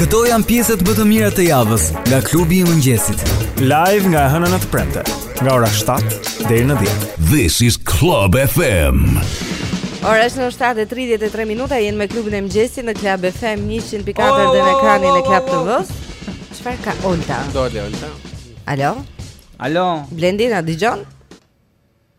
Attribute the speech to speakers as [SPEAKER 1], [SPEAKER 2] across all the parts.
[SPEAKER 1] Këto janë pjesët më të mira të javës nga klubi i mëngjesit.
[SPEAKER 2] Live nga e hëna në të premte, nga ora 7 deri në 10.
[SPEAKER 3] This is Club FM.
[SPEAKER 4] Ora është në 7:33 minuta, jeni me klubin e mëngjesit në Club FM 104 dhe në ekranin e Club TV. Çfarë ka Olta?
[SPEAKER 5] Dole Olta.
[SPEAKER 4] Alo.
[SPEAKER 6] Alo.
[SPEAKER 4] Blendi na dëgjon?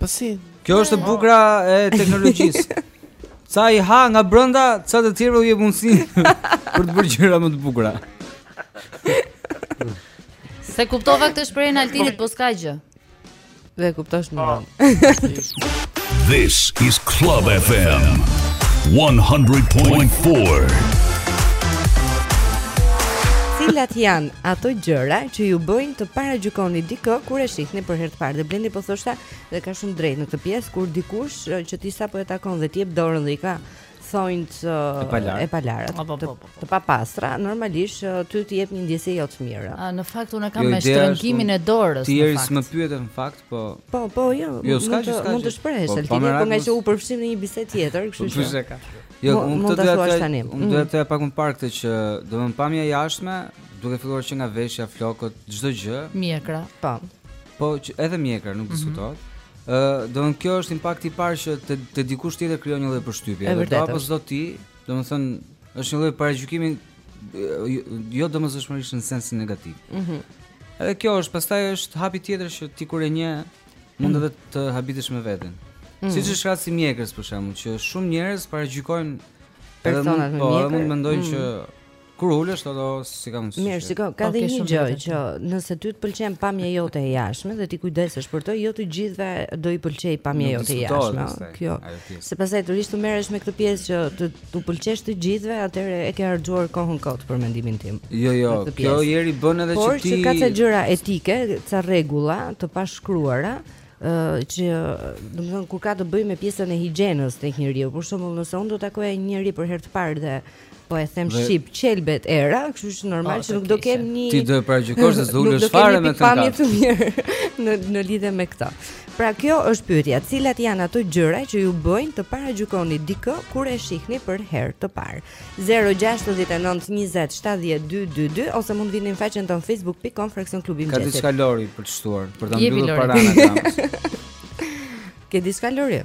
[SPEAKER 6] Po
[SPEAKER 7] si?
[SPEAKER 6] Kjo është e bukura e teknologjisë. Ca i ha nga brenda, ca të tjerëve u jep mundësi për të bërë gjëra më të bukura.
[SPEAKER 8] S'e kuptova këtë shprehje të Altinit, po s'ka gjë.
[SPEAKER 4] Do e kuptosh më.
[SPEAKER 3] This is Club FM 100.4.
[SPEAKER 4] Cilat janë ato gjëra që ju bëjnë të paragjykoni dikë kur e shihni për herë të parë. Dhe Blendi po thoshte dhe ka shumë të drejtë në këtë pjesë kur dikush që ti sapo e takon dhe të jep dorën dhe i ka thonjtë
[SPEAKER 6] e
[SPEAKER 4] palarë.
[SPEAKER 8] Po, po, po, po.
[SPEAKER 4] Të papastra, normalisht ty të jep një ndjesi jo të mirë.
[SPEAKER 8] A në fakt unë kam
[SPEAKER 6] jo,
[SPEAKER 8] me shtrëngimin e dorës.
[SPEAKER 6] Ti
[SPEAKER 8] Eri
[SPEAKER 6] s'më pyete në fakt, po.
[SPEAKER 4] Po, po, jo.
[SPEAKER 6] Jo, s'ka që s'ka.
[SPEAKER 4] Mund të shprehesh,
[SPEAKER 6] po,
[SPEAKER 4] po,
[SPEAKER 6] po
[SPEAKER 4] ngaqë u përfshimë në një bisedë tjetër, kështu që.
[SPEAKER 6] Po, ka. Jo, unë
[SPEAKER 4] do
[SPEAKER 6] të thoja
[SPEAKER 4] tani.
[SPEAKER 6] Unë do të thoja pak më parë këtë që do të pamja e jashtme, Duke filluar që nga veshja, flokët, çdo gjë.
[SPEAKER 8] Mjekra.
[SPEAKER 4] Po.
[SPEAKER 6] Po që edhe mjekra nuk mhm. diskutohet. Mm -hmm. Ë, uh, domethënë kjo është impakti i parë që te, te dikush tjetër krijon një lloj përshtypje. Edhe do apo s'do ti, domethënë është një lloj paragjykimi jo domosdoshmërisht në sensin negativ.
[SPEAKER 4] Mhm.
[SPEAKER 6] Mm edhe kjo është pastaj është hapi tjetër që ti kur e njeh mund edhe të habitesh me veten. Mm. Siç është rasti i mjekrës për shembull, që shumë njerëz paragjykojnë
[SPEAKER 4] personat me
[SPEAKER 6] po, mjekrë.
[SPEAKER 4] Po,
[SPEAKER 6] mund të mendojnë
[SPEAKER 4] mm.
[SPEAKER 6] që Kur ulesh ato si kam thënë.
[SPEAKER 4] Mirë, shiko, ka dhe një gjë që nëse ty të pëlqen pamja jote e jashtme dhe ti kujdesesh për të, jo të gjithëve do i pëlqejë pamja jote e jashtme. Kjo. Se pastaj të rrish të merresh me këtë pjesë që ti t'u pëlqesh të gjithëve, atëherë e ke harxhuar kohën kot për mendimin tim.
[SPEAKER 6] Jo, jo, kjo arrin bën edhe që ti.
[SPEAKER 4] Por ka ca gjëra etike, ca rregulla të pashkruara që domethënë kur ka të bëjë me pjesën e higjienës tek njeriu. Për shembull, nëse unë do të takoja një njeri për herë të parë dhe Po e them
[SPEAKER 6] dhe...
[SPEAKER 4] shqip, qelbet era, kështu që normal
[SPEAKER 8] oh,
[SPEAKER 4] që nuk do kem një
[SPEAKER 6] Ti do e paragjykosh s'do ulesh fare me
[SPEAKER 4] këtë.
[SPEAKER 6] Nuk
[SPEAKER 4] do mirë në në lidhje me këtë. Pra kjo është pyetja, cilat janë ato gjëra që ju bëjnë të paragjykoni dikë kur e shihni për herë të parë? 069 20 70 222 ose mund të vini në faqen tonë facebook.com fraksion klubi
[SPEAKER 6] i
[SPEAKER 4] mëngjesit.
[SPEAKER 6] Ka diçka Lori për të shtuar, për ta mbyllur paranë.
[SPEAKER 4] Ke diçka Lori?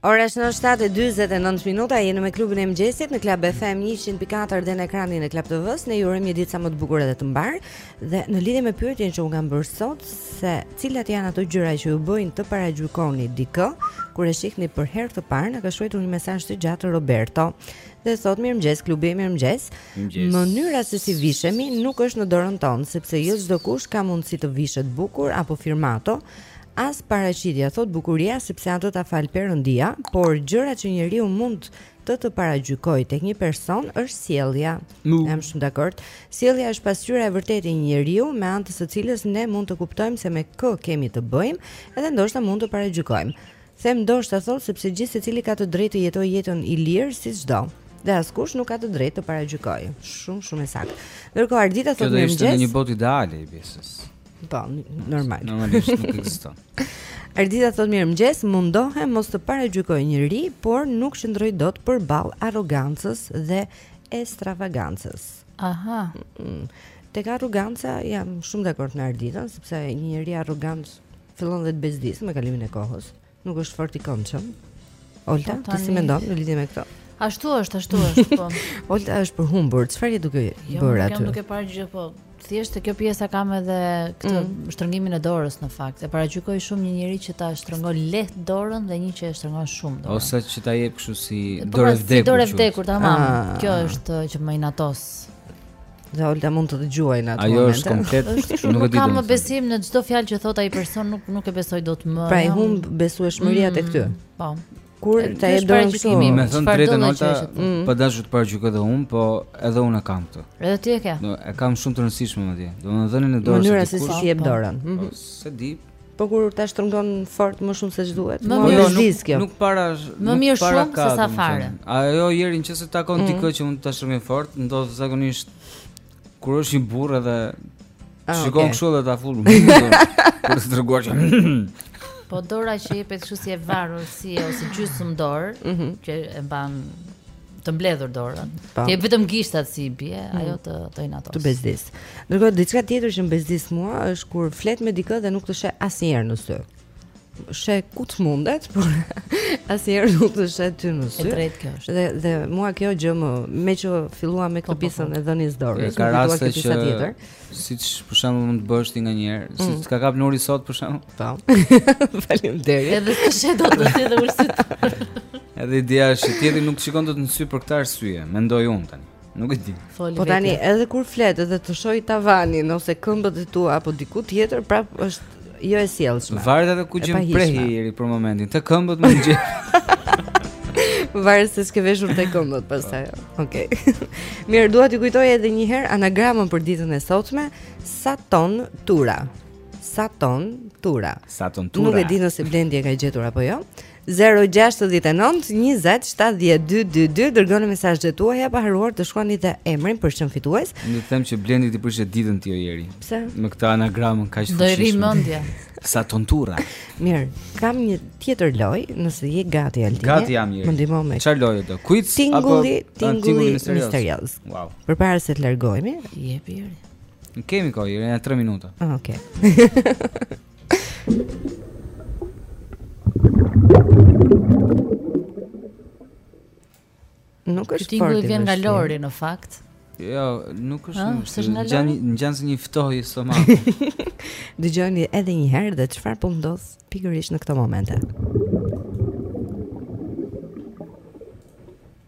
[SPEAKER 4] Ora është në 7:49 minuta, jemi me klubin e mëngjesit në Club FM 104 dhe në ekranin e Club TV-s. Ne ju urojmë një ditë sa më të bukur dhe të mbarë. Dhe në lidhje me pyetjen që u kam bërë sot se cilat janë ato gjëra që ju bëjnë të paragjykoni dikë kur e shihni për herë të parë, na ka shkruar një mesazh të gjatë Roberto. Dhe thotë mirëmëngjes klubi, mirëmëngjes. Mënyra se si vishemi nuk është në dorën tonë Sepse jo çdokush ka mundësi të vishet bukur apo firmato As paraqitja, thotë bukuria, sepse ato ta fal Perëndia, por gjëra që njeriu mund të të paragjykojë tek një person është sjellja. Jam shumë dakord. Sjellja është pasqyra e vërtetë e një njeriu, me anë të së cilës ne mund të kuptojmë se me kë kemi të bëjmë, edhe ndoshta mund të paragjykojmë. Them ndoshta thotë sepse gjithë secili ka të drejtë të jetojë jetën i lirë siç do dhe askush nuk ka të drejtë të paragjykojë. Shumë shumë e saktë. Ndërkohë Ardita thotë
[SPEAKER 6] mirëmëngjes. Kjo është një botë ideale e besës.
[SPEAKER 4] Po, normal.
[SPEAKER 6] Normalisht nuk ekziston.
[SPEAKER 4] Ardita thotë mirëmëngjes, mundohem mos të paragjykoj njeri, por nuk qëndroj dot përballë arrogancës dhe estravagancës.
[SPEAKER 8] Aha.
[SPEAKER 4] Mm, Tek arroganca jam shumë dakord me Arditën, sepse një njeri arrogant fillon dhe të bezdis me kalimin e kohës. Nuk është fort i këndshëm. Olta,
[SPEAKER 8] po
[SPEAKER 4] ti si mendon në lidhje me këtë?
[SPEAKER 8] Ashtu është, ashtu është, po.
[SPEAKER 4] Olta është përhumbur. Çfarë je duke
[SPEAKER 8] jo,
[SPEAKER 4] bërë aty?
[SPEAKER 8] Jo, nuk jam duke parë gjë, po. Thjesht kjo pjesa kam edhe këtë mm. shtrëngimin e dorës në fakt. E paragjykoj shumë një njeri që ta shtrëngon lehtë dorën dhe një që e shtrëngon shumë dorën.
[SPEAKER 6] Ose që ta jep kështu si
[SPEAKER 8] po,
[SPEAKER 6] dorë
[SPEAKER 8] pra,
[SPEAKER 6] vdekur.
[SPEAKER 8] Si
[SPEAKER 6] dorë
[SPEAKER 8] vdekur, tamam.
[SPEAKER 4] Ah.
[SPEAKER 8] Kjo është që më inatos.
[SPEAKER 4] Dhe Olta mund të gjuajë në atë moment.
[SPEAKER 6] Ajo
[SPEAKER 8] është komplet,
[SPEAKER 6] nuk e di.
[SPEAKER 8] S'kam më besim në çdo fjalë që thotë ai person, nuk nuk e besoj dot më.
[SPEAKER 4] Pra i humb besueshmëria tek ty.
[SPEAKER 8] Mm, po.
[SPEAKER 4] Kur ta jep dorën kështu.
[SPEAKER 6] Me thënë
[SPEAKER 8] të
[SPEAKER 6] drejtën Olta,
[SPEAKER 8] mm.
[SPEAKER 6] pa dashur të paragjykoj edhe unë, po edhe unë e kam këtë.
[SPEAKER 8] Edhe ti e ke.
[SPEAKER 6] Po e kam shumë të rëndësishme madje. Do më dhënë në dorë.
[SPEAKER 4] Mënyra se si ti jep
[SPEAKER 8] po.
[SPEAKER 4] dorën.
[SPEAKER 6] Po, mhm. S'e di,
[SPEAKER 4] Po kur ta shtrëngon fort më shumë se ç'duhet.
[SPEAKER 8] Më mirë
[SPEAKER 6] zgjidh
[SPEAKER 4] kjo.
[SPEAKER 6] Nuk para
[SPEAKER 8] më mirë shumë se sa fare.
[SPEAKER 6] Ai njeri nëse takon mm. dikë që mund ta shtrëngojë fort, ndodh zakonisht kur është një burrë edhe
[SPEAKER 4] ah,
[SPEAKER 6] shikon kështu dhe ta fut. Për të treguar që
[SPEAKER 8] Po dora që jepet kështu si e varur, si ose gjysmë dorë, mhm. që e mban të mbledhur dorën.
[SPEAKER 4] Po.
[SPEAKER 8] Ti jep vetëm gishtat si i bie, mm. ajo të të inatos.
[SPEAKER 4] Të bezdis. Ndërkohë diçka tjetër që më bezdis mua është kur flet me dikë dhe nuk të sheh asnjëherë në sy. Sheh ku të mundet, por asnjëherë nuk të sheh ty në sy.
[SPEAKER 8] E drejtë kjo është.
[SPEAKER 4] Dhe dhe mua kjo gjë më meqë filluam me këtë
[SPEAKER 8] po, po, pjesën
[SPEAKER 4] e dhënies dorës,
[SPEAKER 6] ka raste që siç për shembull mund të bësh ti nganjëherë, mm. siç ta kap Nuri sot për shembull.
[SPEAKER 4] Po. Faleminderit.
[SPEAKER 8] Edhe të sheh dot në sy edhe ul sytë.
[SPEAKER 6] Edhe ideja është tjetri nuk shikon dot në sy për këtë arsye, mendoj unë tani. Nuk e di.
[SPEAKER 4] Po tani edhe kur flet edhe të shoj tavanin ose këmbët e tua apo diku tjetër, prap është jo e sjellshme.
[SPEAKER 6] Varet edhe ku
[SPEAKER 4] gjen
[SPEAKER 6] prehje Jeri për momentin. Te këmbët më gjen.
[SPEAKER 4] Varet se ç'ke veshur te këmbët pastaj. Po. Okej. Mirë, dua t'ju kujtoj edhe një herë anagramën për ditën e sotshme, Saton Tura. Saton Tura.
[SPEAKER 6] Saton Tura.
[SPEAKER 4] Nuk e di nëse Blendi e ka gjetur apo jo. 0-6-9-20-7-0-2-22 Dërgoni mesazhet tuaja pa harruar të shkruani dhe emrin për çmim fitues
[SPEAKER 6] Në të them që blendi të prish ditën ty o Jeri
[SPEAKER 4] Pse?
[SPEAKER 6] Me këtë anagramën kaq
[SPEAKER 8] të
[SPEAKER 6] prish
[SPEAKER 8] shumë
[SPEAKER 6] mendjen Saton Tura
[SPEAKER 4] Mirë, kam një tjetër lojë nëse je gati Aldi
[SPEAKER 6] Gati jam jeri
[SPEAKER 4] Më ndihmo me
[SPEAKER 6] Çfarë loje do? Kuiz?
[SPEAKER 4] Tingulli,
[SPEAKER 6] apo,
[SPEAKER 4] tingulli,
[SPEAKER 6] tingulli
[SPEAKER 4] misterioz
[SPEAKER 6] Wow
[SPEAKER 4] Përpara se të largohemi
[SPEAKER 8] Jepi jeri
[SPEAKER 6] Nuk kemi kohë, Jeri janë 3 minuta
[SPEAKER 4] ah, Okej Nuk është fort i
[SPEAKER 8] vjen nga Lori në fakt.
[SPEAKER 6] Jo, nuk është.
[SPEAKER 8] Ah,
[SPEAKER 6] është
[SPEAKER 8] nga Lori.
[SPEAKER 6] Gjani, ngjan si një ftohtë i stomakut.
[SPEAKER 4] Dëgjoni edhe një herë dhe çfarë po ndodh pikërisht në këto momente.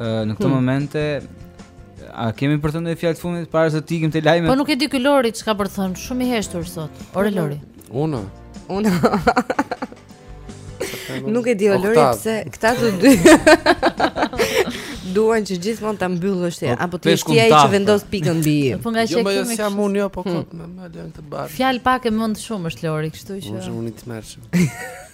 [SPEAKER 4] Uh, në
[SPEAKER 6] këto
[SPEAKER 8] hmm.
[SPEAKER 6] momente A kemi për të ndonjë fjalë të fundit para se të ikim te lajmet?
[SPEAKER 8] Po nuk e di ky Lori çka për të thënë, shumë i heshtur sot. Ore Lori.
[SPEAKER 7] Unë.
[SPEAKER 4] Unë. Nuk e di o Lori pse këta të dy duan që gjithmonë ta mbyllësh ti
[SPEAKER 6] po,
[SPEAKER 4] apo ti je ai që vendos pikën mbi.
[SPEAKER 8] Po nga
[SPEAKER 7] jo, jo, që
[SPEAKER 8] kemi.
[SPEAKER 7] Jo, jam unë jo, po hmm. kot me më lën të bardh.
[SPEAKER 8] Fjalë pak e mend shumë është Lori, kështu që.
[SPEAKER 7] Unë
[SPEAKER 6] unë të
[SPEAKER 4] mërshëm.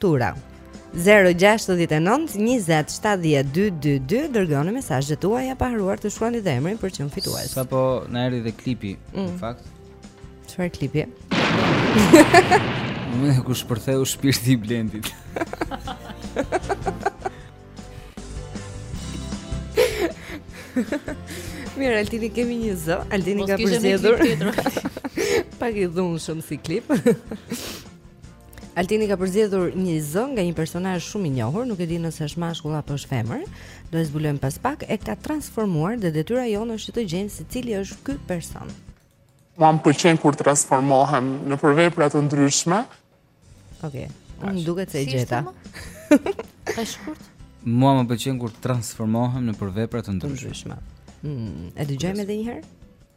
[SPEAKER 4] Tura 0 6 9 20 7 0 2 2 2 Dërgoni mesazhet tuaja pa harruar të shkruani dhe emrin për çmim fitues
[SPEAKER 6] Sapo na erdhi dhe klipi mm. Në fakt
[SPEAKER 4] Çfarë klipi?
[SPEAKER 6] Në momentin ku shpërtheu shpirti i blendit
[SPEAKER 4] Mirë, Altini kemi një zë Altini ka përzgjedhur Pak i dhunshëm si klip Altini ka përzgjedhur një zë nga një personazh shumë i njohur, nuk e di nëse është mashkull apo është femër. Do e zbulojmë pas pak, e ka transformuar dhe detyra jonë është që të gjejmë se cili është ky person.
[SPEAKER 9] Mua më pëlqen kur transformohem nëpër vepra të ndryshme.
[SPEAKER 4] Okej. Më duket se e gjeta.
[SPEAKER 8] Është shkurt.
[SPEAKER 6] Mua më pëlqen kur transformohem nëpër vepra të ndryshme.
[SPEAKER 4] Mm, e dëgjojmë edhe një herë?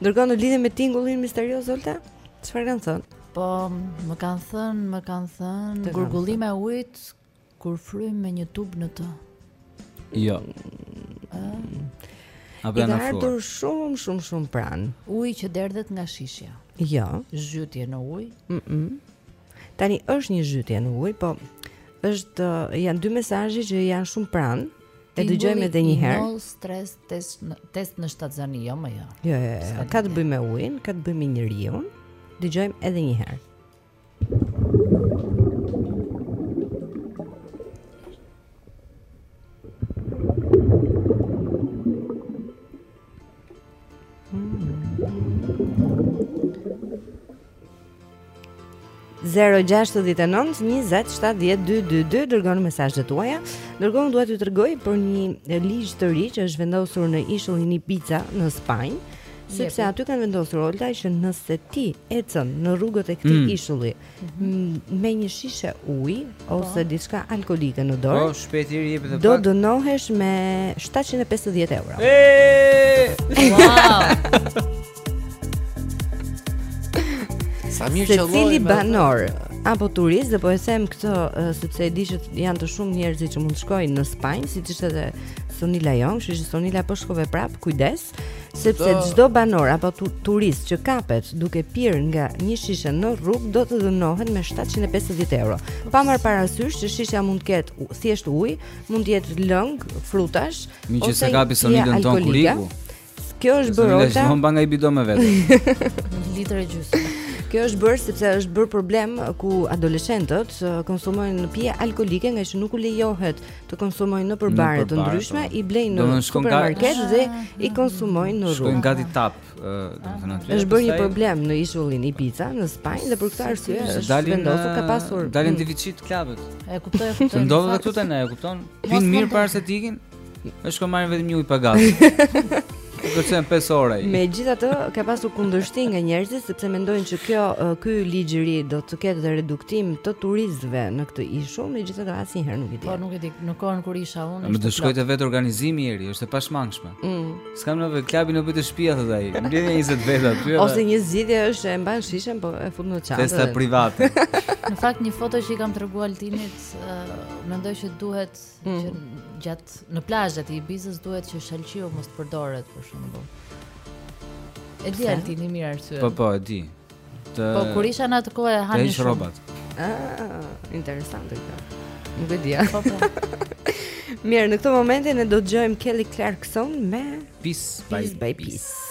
[SPEAKER 4] Ndërkohë në lidhje me tingullin misterioz Olta, çfarë kanë thënë?
[SPEAKER 8] Po, më kanë thënë, më kanë thënë gurgullim e ujit kur fryn me një tub në të.
[SPEAKER 6] Jo. A
[SPEAKER 4] bën
[SPEAKER 6] afër?
[SPEAKER 4] Ka ardhur shumë, shumë, shumë pranë.
[SPEAKER 8] Uji që derdhet nga shishja.
[SPEAKER 4] Jo.
[SPEAKER 8] Zhytje në ujë.
[SPEAKER 4] Mhm. -mm. Tani është një zhytje në ujë, po është janë dy mesazhe që janë shumë pranë. E dëgjojmë edhe një herë.
[SPEAKER 8] No stress test në, test në shtatzëni, jo më jo.
[SPEAKER 4] Jo, jo, jo. Ka të bëjë me ujin, ka të bëjë me njeriun. Dëgjojmë edhe një herë. Zero gjashtëdhjetë e nëntë njëzet shtatëdhjetë dy dy dy dërgoni mesazhet tuaja Dërgoni dua t'ju tregoj për një ligj të ri që është vendosur në ishullin Ibiza në Spanjë Sepse aty kanë vendosur Olta që nëse ti ecën në rrugët e këtij
[SPEAKER 6] mm.
[SPEAKER 4] ishulli me një shishe uji po. ose diçka alkoolike në dorë.
[SPEAKER 6] Po, shpejt i jep
[SPEAKER 4] të
[SPEAKER 6] pak.
[SPEAKER 4] Do dënohesh me 750 euro.
[SPEAKER 6] Eee!
[SPEAKER 8] Wow!
[SPEAKER 7] Sa mirë që lloj. Secili
[SPEAKER 4] banor apo turist dhe po e them këtë uh, sepse e di që janë të shumë njerëzit që mund të shkojnë në Spanjë, siç ishte edhe Sonila jonë, kështu që Sonila po shkove prap, kujdes. Sepse çdo banor apo turist që kapet duke pirë nga një shishe në rrugë do të dënohet me 750 euro. Pa marrë parasysh që shisha mund të ketë thjesht ujë, mund të jetë lëng, frutash ose një
[SPEAKER 6] alkoolike.
[SPEAKER 4] Kjo është bërë
[SPEAKER 6] Olta.
[SPEAKER 4] Është
[SPEAKER 6] unë mbaj nga një bidon me vete.
[SPEAKER 8] Një litër e gjysmë.
[SPEAKER 4] Kjo është bërë sepse është bërë problem ku adoleshentët uh, konsumojnë pije alkoolike ngaqë nuk u lejohet të konsumojnë
[SPEAKER 6] nëpër
[SPEAKER 4] bare të ndryshme,
[SPEAKER 6] po.
[SPEAKER 4] i blejnë në supermarket nga... dhe i konsumojnë në rrugë.
[SPEAKER 6] Shkojnë gati tap, domethënë aty.
[SPEAKER 4] Është bërë një problem në ishullin Ibiza në Spanjë dhe për këtë arsye është vendosur ka pasur
[SPEAKER 6] dalin
[SPEAKER 4] mm.
[SPEAKER 6] deficit klubet.
[SPEAKER 8] E kuptoj, e kuptoj.
[SPEAKER 6] Ndodh
[SPEAKER 8] edhe
[SPEAKER 6] këtu te ne, e kupton? Pinë mirë para se të ikin. Kështu që marrin vetëm një ujë pa gaz. Të kërcen 5 orë.
[SPEAKER 4] Megjithatë, ka pasur kundërshtim nga njerëzit sepse mendojnë që kjo ky ligj i ri do të ketë dhe reduktim të turistëve në këtë ishull, megjithatë asnjëherë nuk e di.
[SPEAKER 8] Po nuk e di, në kohën kur isha unë.
[SPEAKER 6] Ma kërkon vetë organizmi i ri, është e pashmangshme.
[SPEAKER 4] Mm.
[SPEAKER 6] S'ka më klub e bëjnë te shtëpia thotë ai. Mblidhen 20 veta aty.
[SPEAKER 4] Ose një zgjidhje është e mban shishen, po e fut në çantë.
[SPEAKER 6] Festa private.
[SPEAKER 8] në fakt një foto që i kam treguar Altinit, uh, mendoj që duhet Mm. Që gjatë në plazhet e Ibizës duhet që shalqiri mos të përdoret për shembull. E di Altini mirë arsyen.
[SPEAKER 6] Po po, e di. Të
[SPEAKER 8] Po kur isha në atë kohë
[SPEAKER 6] hani
[SPEAKER 8] shumë.
[SPEAKER 6] Ai rrobat.
[SPEAKER 4] Ah, interesante kjo. Nuk e di.
[SPEAKER 8] Po po.
[SPEAKER 4] Mirë, në këtë momentin ne do të dëgjojmë Kelly Clarkson me
[SPEAKER 10] Piece, Piece by Piece. By piece.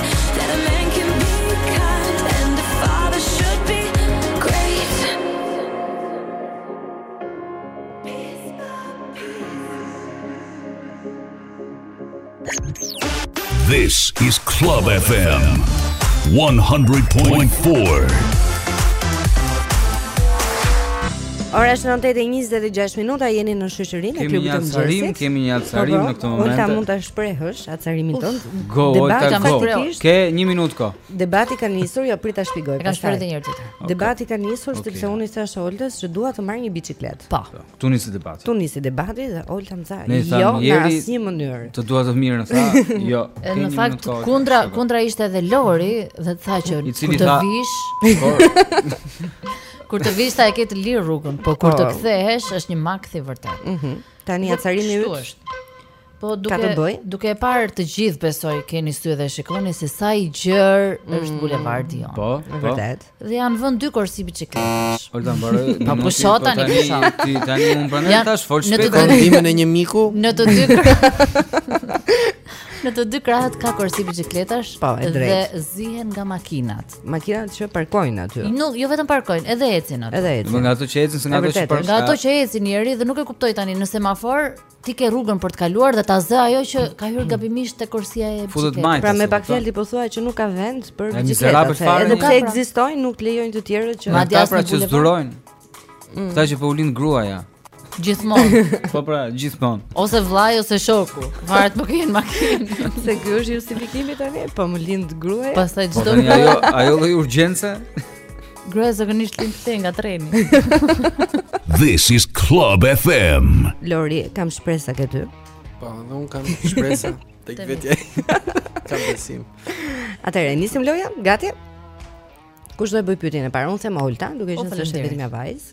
[SPEAKER 3] This is Club FM 100.4.
[SPEAKER 4] Ora është 9:26 minuta, jeni në shoqërinë e klubit të mëngjesit.
[SPEAKER 6] Kemi një acarim, kemi një acarim
[SPEAKER 4] po, po,
[SPEAKER 6] në këtë moment.
[SPEAKER 4] Ata mund ta shprehësh. Acarimin tënd.
[SPEAKER 6] Go,
[SPEAKER 4] debati
[SPEAKER 6] ka go. Ke 1 minutë kohë.
[SPEAKER 4] Debati ka nisur, ja prit ta shpjegoj.
[SPEAKER 8] Ka shpërë të njërë tjetër. Okay.
[SPEAKER 4] Debati ka nisur
[SPEAKER 6] okay.
[SPEAKER 4] sepse unë i thash Oltës që dua të marr një biçikletë.
[SPEAKER 8] Po. po.
[SPEAKER 6] Ktu nisi debati.
[SPEAKER 4] Ktu nisi debati dhe Olta më tha, "Jo, në asnjë mënyrë."
[SPEAKER 6] Të dua të mirën, tha. Jo.
[SPEAKER 8] Në fakt kundra kundra ishte edhe Lori dhe tha që kur të vish Kur të vish ta e ke të lirë rrugën, por kur të
[SPEAKER 4] po.
[SPEAKER 8] kthehesh është një makth i vërtetë.
[SPEAKER 4] Mhm. Tani acarimi yt.
[SPEAKER 8] Po duke duke e parë të gjithë besoj keni sy dhe shikoni se sa i gjerë mm. është bulevardi jonë.
[SPEAKER 6] Po, po.
[SPEAKER 4] vërtet.
[SPEAKER 8] Dhe janë vënë dy korsi biçikletash.
[SPEAKER 6] Olta mbaroi.
[SPEAKER 8] Pa pushota
[SPEAKER 6] në
[SPEAKER 8] kësaj.
[SPEAKER 6] Ti tani mund të
[SPEAKER 8] marrësh
[SPEAKER 6] tash fol shpejt.
[SPEAKER 7] ndihmën e një miku.
[SPEAKER 8] Në të dy. Në të dy krahët ka korsi biçikletash
[SPEAKER 4] po,
[SPEAKER 8] dhe zihen nga makinat.
[SPEAKER 4] Makinat që parkojnë aty.
[SPEAKER 8] Jo, jo vetëm parkojnë, edhe ecin aty.
[SPEAKER 4] Edhe ecin.
[SPEAKER 6] Nga ato që ecin, nga ato që parkojnë.
[SPEAKER 8] Nga ato që ecin ieri dhe nuk e kuptoj tani në semafor ti ke rrugën për të kaluar dhe ta zë ajo që ka hyrë gabimisht te korsia e
[SPEAKER 6] biçikletave.
[SPEAKER 4] Pra me pak fjalë ti po thua që nuk ka vend për
[SPEAKER 6] biçikletën.
[SPEAKER 4] Edhe pse ekzistojnë, nuk lejojnë të tjerët që
[SPEAKER 6] madje
[SPEAKER 8] as
[SPEAKER 6] pra që
[SPEAKER 8] zhurojnë.
[SPEAKER 6] Mm. Këta që po u lind gruaja.
[SPEAKER 8] Gjithmonë.
[SPEAKER 6] Po pra, gjithmonë.
[SPEAKER 8] Ose vllai ose shoku. Varet kë kanë makinë.
[SPEAKER 4] Se ky është justifikimi tani, po më lind gruaja.
[SPEAKER 8] Pastaj çdo.
[SPEAKER 6] Po ajo ajo lloj urgjence.
[SPEAKER 8] Gruaja zakonisht lind këtej nga treni.
[SPEAKER 3] This is Club FM.
[SPEAKER 4] Lori, kam shpresa ke ty.
[SPEAKER 7] Po, dhe un kam shpresa tek vetja. kam besim.
[SPEAKER 4] Atëre, nisim loja, gati? Kush do e bëj pyetjen e parë? Un them Olta, duke qenë se është vetmja vajzë.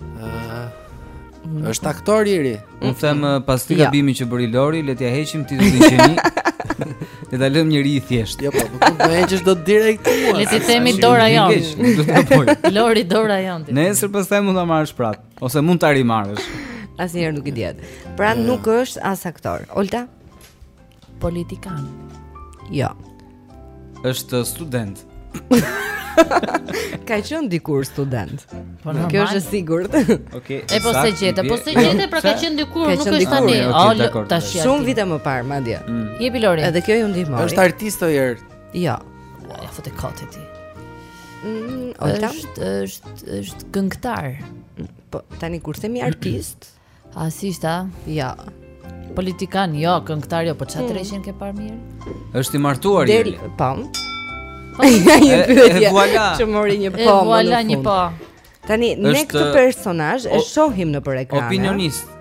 [SPEAKER 8] Uh, është
[SPEAKER 7] aktor i ri.
[SPEAKER 6] Unë them eh, pas
[SPEAKER 4] këtij
[SPEAKER 6] gabimi që bëri Lori, le t'ja heqim titullin gjeni. Le ta lëm njeri i thjesht.
[SPEAKER 7] Jo, po, nuk mund ta heqësh dot direkt mua.
[SPEAKER 8] Le t'i themi dora jon. Lori dora jon.
[SPEAKER 6] Nesër pastaj mund ta marrësh prap ose mund ta rimarrësh.
[SPEAKER 4] Asnjëherë nuk i dihet. Pra jo, jo. nuk është as aktor. Olta
[SPEAKER 8] Politikan.
[SPEAKER 4] Jo.
[SPEAKER 6] Është student.
[SPEAKER 4] Ka qenë dikur student.
[SPEAKER 8] Po
[SPEAKER 4] Kjo është e sigurt.
[SPEAKER 6] Okej.
[SPEAKER 8] E po s'e gjete, po s'e gjete pra ka qenë dikur, nuk është tani.
[SPEAKER 6] Oh,
[SPEAKER 8] tash.
[SPEAKER 4] Shumë vite më parë madje. Mm.
[SPEAKER 8] Jepi Lori.
[SPEAKER 4] Edhe kjo ju ndihmoi.
[SPEAKER 7] Është artist o jer.
[SPEAKER 4] Jo.
[SPEAKER 8] Ia fute kot ti.
[SPEAKER 4] Mm,
[SPEAKER 8] është është është këngëtar.
[SPEAKER 4] Po tani kur themi artist,
[SPEAKER 8] mm
[SPEAKER 4] A si ishte? Ja.
[SPEAKER 8] Politikan, jo, këngëtar jo, po çfarë hmm. dreqin, ke parë mirë?
[SPEAKER 6] Është i martuar
[SPEAKER 4] i.
[SPEAKER 6] Deri,
[SPEAKER 4] po.
[SPEAKER 6] Ja
[SPEAKER 4] një pyetje. Që mori një po.
[SPEAKER 8] Vuala një po.
[SPEAKER 4] Tani ne këtë personazh e shohim nëpër ekrane.
[SPEAKER 6] Opinionist.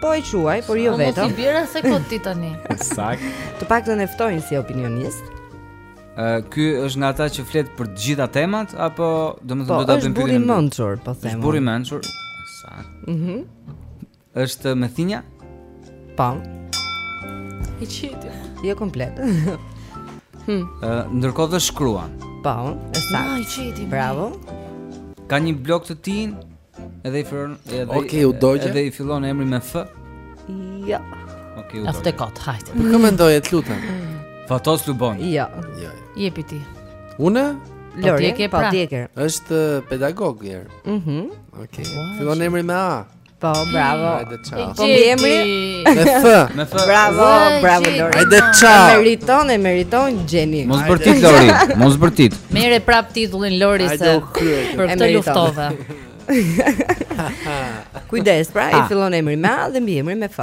[SPEAKER 4] Po e quaj, por jo
[SPEAKER 8] vetëm. Po mos i bjer sa kot ti tani.
[SPEAKER 6] Saktë.
[SPEAKER 4] Të paktën e ftojnë si opinionist.
[SPEAKER 6] Ky është nga ata që flet për të gjitha temat apo domethënë
[SPEAKER 4] po,
[SPEAKER 6] do ta bëjmë pyetjen? Po, është burrë i
[SPEAKER 4] mençur, po them.
[SPEAKER 6] Është burrë i mençur. Sa?
[SPEAKER 4] Mhm.
[SPEAKER 6] Është me thinja?
[SPEAKER 4] Po.
[SPEAKER 8] I çit.
[SPEAKER 4] Jo komplet. Hm.
[SPEAKER 6] Ë, ndërkohë dhe shkruan.
[SPEAKER 4] Po, është
[SPEAKER 8] saktë.
[SPEAKER 4] Ai
[SPEAKER 8] çit.
[SPEAKER 4] Bravo.
[SPEAKER 6] Ka një blog të tijin? Edhe i fillon edhe
[SPEAKER 7] okay, u dogje.
[SPEAKER 6] Edhe i fillon emri me F.
[SPEAKER 4] Jo.
[SPEAKER 6] Okej. Okay,
[SPEAKER 8] Ia
[SPEAKER 6] fute
[SPEAKER 8] kot,
[SPEAKER 7] hajt. Po mendoje të lutem.
[SPEAKER 6] Fatos Lubon.
[SPEAKER 4] Jo.
[SPEAKER 7] Jo.
[SPEAKER 8] Jepi ti.
[SPEAKER 7] Unë?
[SPEAKER 4] Lori,
[SPEAKER 8] ke
[SPEAKER 4] pa djeker. Pra.
[SPEAKER 7] Është pedagog i er.
[SPEAKER 4] Mhm.
[SPEAKER 7] Okej. Fillon emri me A.
[SPEAKER 4] Po, bravo.
[SPEAKER 7] Ciao.
[SPEAKER 4] Po mbiemri?
[SPEAKER 7] Me F.
[SPEAKER 6] Me F.
[SPEAKER 4] Bravo, bravo Lori.
[SPEAKER 7] Hajde
[SPEAKER 4] ciao.
[SPEAKER 7] E
[SPEAKER 4] meriton, e meriton gjeni.
[SPEAKER 6] Mos bërtit Lori, mos bërtit.
[SPEAKER 8] Merre prapë titullin Lori se për këtë luftove.
[SPEAKER 4] Kujdes, pra i fillon emri me A dhe mbiemri me F.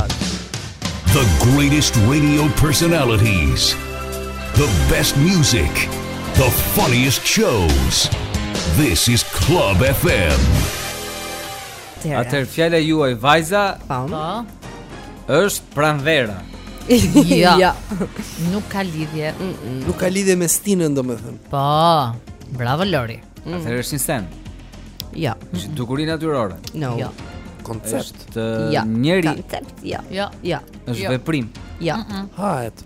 [SPEAKER 3] The greatest radio personalities. The best music. The funniest shows. This is Club FM.
[SPEAKER 6] Atëherë fjala juaj vajza
[SPEAKER 4] po.
[SPEAKER 8] po.
[SPEAKER 6] është pranvera.
[SPEAKER 8] Jo.
[SPEAKER 4] Ja.
[SPEAKER 8] Nuk ka lidhje. Mm -mm.
[SPEAKER 7] Nuk ka lidhje me stinën, domethënë.
[SPEAKER 8] Po. Bravo Lori. Mm.
[SPEAKER 6] Atëherë është një send.
[SPEAKER 4] Jo.
[SPEAKER 6] Është dukuri natyrore.
[SPEAKER 4] No.
[SPEAKER 8] Jo.
[SPEAKER 7] Koncept.
[SPEAKER 6] Është
[SPEAKER 4] ja.
[SPEAKER 6] njeri.
[SPEAKER 4] Koncept, jo.
[SPEAKER 8] Jo.
[SPEAKER 4] Jo.
[SPEAKER 6] Është
[SPEAKER 8] jo.
[SPEAKER 6] veprim.
[SPEAKER 8] Jo.
[SPEAKER 4] Hahet.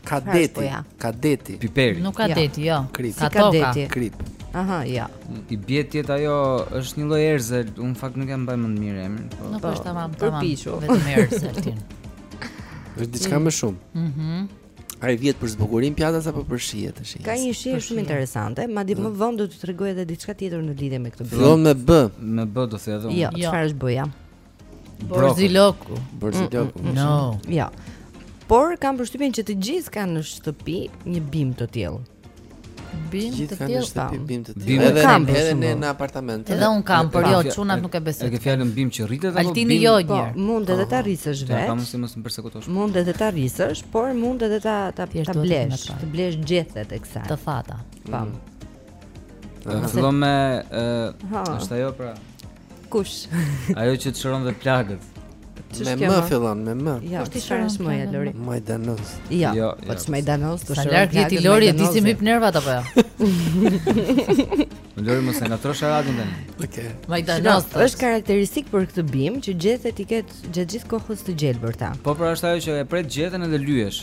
[SPEAKER 7] Nga
[SPEAKER 4] deti, nga
[SPEAKER 7] deti.
[SPEAKER 6] Piperi.
[SPEAKER 8] Nuk
[SPEAKER 4] nga
[SPEAKER 8] deti, jo. Nga
[SPEAKER 4] deti.
[SPEAKER 7] Kripë.
[SPEAKER 4] Aha, ja. Jo.
[SPEAKER 6] I bie të jetë ajo është një lloj erëze, unë në fakt nuk e mbaj mend mirë emrin, po.
[SPEAKER 8] Nuk
[SPEAKER 4] po,
[SPEAKER 8] është tamam, tamam. Vetëm erëz është.
[SPEAKER 7] Është diçka më shumë.
[SPEAKER 8] Mhm.
[SPEAKER 7] Mm A i vihet për zbukurim pjatës apo për shije tash.
[SPEAKER 4] Ka një shije shumë interesante, madje më vonë do të tregoj edhe diçka tjetër në lidhje me këtë.
[SPEAKER 7] Fillon me B,
[SPEAKER 6] me B domethënë.
[SPEAKER 4] Jo,
[SPEAKER 8] jo,
[SPEAKER 4] çfarë është B-ja?
[SPEAKER 8] Borziloku.
[SPEAKER 7] Borziloku.
[SPEAKER 8] Mm, mm, no. Mm.
[SPEAKER 4] Ja. Por kam përshtypjen që të gjithë kanë në shtëpi një bimë të tillë.
[SPEAKER 8] Bimë të tillë.
[SPEAKER 7] Gjithë
[SPEAKER 4] kanë
[SPEAKER 7] bimë të tillë. Edhe
[SPEAKER 4] kam
[SPEAKER 7] edhe
[SPEAKER 4] në
[SPEAKER 7] në apartament.
[SPEAKER 8] Edhe un kam, por jo, çunat nuk e besoj.
[SPEAKER 6] E ke fjalën bimë që rritet apo
[SPEAKER 8] bimë?
[SPEAKER 6] Altini
[SPEAKER 8] jo një.
[SPEAKER 4] Po, mund edhe ta rrisësh
[SPEAKER 6] vetë.
[SPEAKER 4] Kam
[SPEAKER 6] mos mos persekutosh.
[SPEAKER 4] Mund edhe ta rrisësh, por mund edhe ta ta ta blesh, të blesh gjethet e kësaj.
[SPEAKER 8] Të thata.
[SPEAKER 6] Pam. Fillon me ë është ajo pra
[SPEAKER 4] Kush?
[SPEAKER 6] Ajo që të shëron dhe plagët.
[SPEAKER 7] Me
[SPEAKER 4] më
[SPEAKER 7] fillon, me më.
[SPEAKER 4] Ja, ti çfarë është
[SPEAKER 8] më
[SPEAKER 4] Lori?
[SPEAKER 7] Majdanoz.
[SPEAKER 6] Jo, jo,
[SPEAKER 4] po ç'majdanoz,
[SPEAKER 8] po
[SPEAKER 4] shëron.
[SPEAKER 8] Larg je
[SPEAKER 4] ti
[SPEAKER 8] Lori, e di si m'i hip nervat apo jo?
[SPEAKER 6] Lori mos e ngatërrosh radhën tani.
[SPEAKER 7] Okej.
[SPEAKER 4] Majdanoz. Është karakteristikë për këtë bimë që gjethet t'i ketë gjatë gjithë kohës të gjelbërta.
[SPEAKER 6] Po pra është ajo që e pret gjethen edhe lyesh.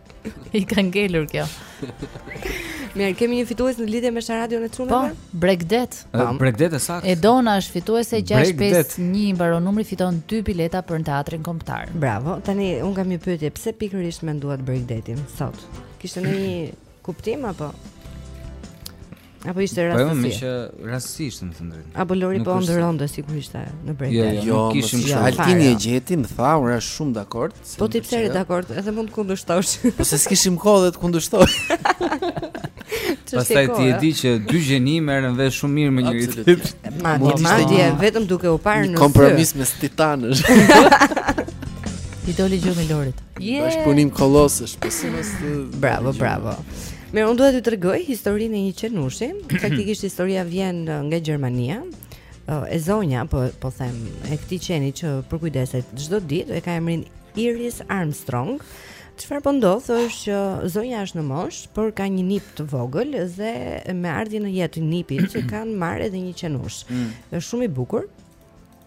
[SPEAKER 7] I
[SPEAKER 6] ka
[SPEAKER 8] ngelur kjo.
[SPEAKER 4] Mirë, kemi një fitues në lidhje me sharadën e çunave?
[SPEAKER 8] Po, Bregdet.
[SPEAKER 6] Bregdet e saktë.
[SPEAKER 8] Edona është fituese, 651 i mbaron numri, fiton 2 bileta për në teatrin kombëtar.
[SPEAKER 4] Bravo. Tani un kam një pyetje, pse pikërisht menduat Bregdetin sot? Kishte ndonjë kuptim apo? Apo ishte
[SPEAKER 6] rastësi? Po,
[SPEAKER 4] rastësi
[SPEAKER 6] ishte me thënë të drejtën.
[SPEAKER 4] Apo Lori po
[SPEAKER 6] ëndërronte
[SPEAKER 4] sikur ishte në breg.
[SPEAKER 6] Jo,
[SPEAKER 7] jo,
[SPEAKER 6] jo kishim
[SPEAKER 4] kështu.
[SPEAKER 7] Altini e gjeti, më tha, unë jam shumë dakord.
[SPEAKER 4] Po ti pse je dakord? Edhe mund të kundërshtosh.
[SPEAKER 7] Po s'kishim kohë dhe të kundërshtoj.
[SPEAKER 6] Pastaj ti e di që dy gjeni merren vesh shumë mirë me njëri tjetrin.
[SPEAKER 7] Ma di,
[SPEAKER 4] ma
[SPEAKER 7] di,
[SPEAKER 4] vetëm duke u parë në sy.
[SPEAKER 7] Kompromis mes titanësh.
[SPEAKER 8] Ti doli gjumi Lorit.
[SPEAKER 7] Bashkëpunim kolosësh, po si mos.
[SPEAKER 4] Bravo, bravo. Mirë, unë duhet t'ju tregoj historinë e një qenushi, faktikisht historia vjen nga Gjermania. E zonja, po po them, e këtij qeni që përkujdeset çdo ditë, e ka emrin Iris Armstrong. Çfarë po ndodh është që zonja është në moshë, por ka një nip të vogël dhe me ardhjen në jetë të nipit që kanë marrë edhe një qenush. Mm. Është shumë i bukur.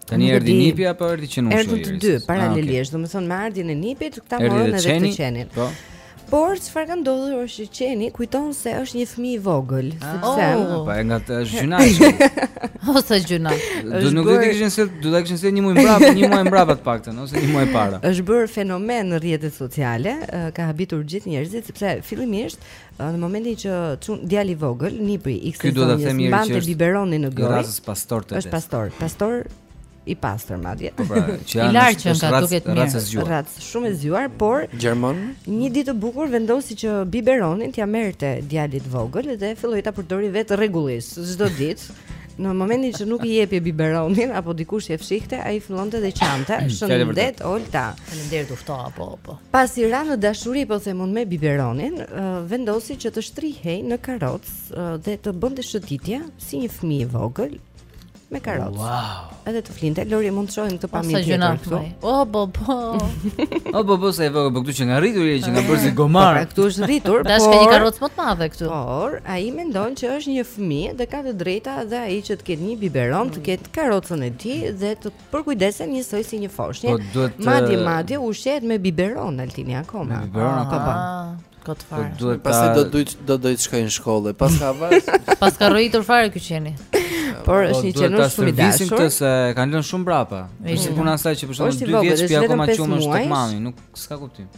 [SPEAKER 6] Tani erdhi nipi apo erdhi qenushi?
[SPEAKER 4] Erdhën të dy ah, paralelisht, domethënë me ardhjen e nipit këta morën edhe qenin.
[SPEAKER 6] Po.
[SPEAKER 4] Por çfarë ka ndodhur është që qeni kujton se është një fëmijë i vogël, ah. sepse
[SPEAKER 8] oh.
[SPEAKER 6] po e ngratë gjynah. O
[SPEAKER 8] sa gjynah.
[SPEAKER 6] Do nuk do të kishin se do ta kishin se një muaj mbrapa, një muaj mbrapa të paktën ose një muaj para.
[SPEAKER 4] Është bërë fenomen në rrjetet sociale, ka habitur gjithë njerëzit sepse fillimisht Në momentin që çun djali i vogël, nipi i kësaj zonjës mbante
[SPEAKER 6] është...
[SPEAKER 4] biberonin në gojë.
[SPEAKER 6] Është pastor të
[SPEAKER 4] Është pastor, pastor i pastër madje.
[SPEAKER 6] Po pra, që janë
[SPEAKER 8] lartë që nga duket mirë.
[SPEAKER 6] Racë e zgjuar.
[SPEAKER 4] Racë shumë e zgjuar, por
[SPEAKER 7] gjerman.
[SPEAKER 4] Një ditë të bukur vendosi që biberonin t'ia merrte djalit të vogël dhe filloi ta përdori vetë rregullisht çdo ditë. Në momentin që nuk i jepje biberonin apo dikush e fshihte, ai fillonte dhe qante. Shëndet Olta.
[SPEAKER 8] Faleminderit ufto apo po.
[SPEAKER 4] Pasi ra në dashuri po them unë me biberonin, vendosi që të shtrihej në karrocë dhe të bënte shëtitje si një fëmijë i vogël me karrocë.
[SPEAKER 6] Wow.
[SPEAKER 4] Edhe të Flinte Lori mund të shohim këtë pamje tjetër këtu.
[SPEAKER 8] O bo bo.
[SPEAKER 6] O bo bo se e vogël, po këtu qenka rritur e qenka bërë si gomar.
[SPEAKER 4] Po pra, këtu është rritur,
[SPEAKER 8] por tash ka një karrocë më të madhe këtu.
[SPEAKER 4] Por ai mendon që është një fëmijë dhe ka të drejta dhe ai që të ketë një biberon, të ketë karrocën e tij dhe të përkujdesen njësoj si një foshnje.
[SPEAKER 6] Po duhet
[SPEAKER 4] madje madje ushqehet me biberon Altini akoma.
[SPEAKER 6] Me biberon
[SPEAKER 8] ah. apo
[SPEAKER 6] po.
[SPEAKER 8] Kot fare.
[SPEAKER 6] Po duhet
[SPEAKER 7] pastaj do duhet do do të shkoj në shkollë. Pas ka vajs.
[SPEAKER 8] Pas ka rritur fare ky qeni.
[SPEAKER 4] Por
[SPEAKER 6] po,
[SPEAKER 4] është një qenush shumë i dashur.
[SPEAKER 6] Duket se e kanë lënë shumë mbrapa. Është puna asaj që për shembull 2 vjeç pi akoma qumësht tek mami, nuk s'ka kuptim.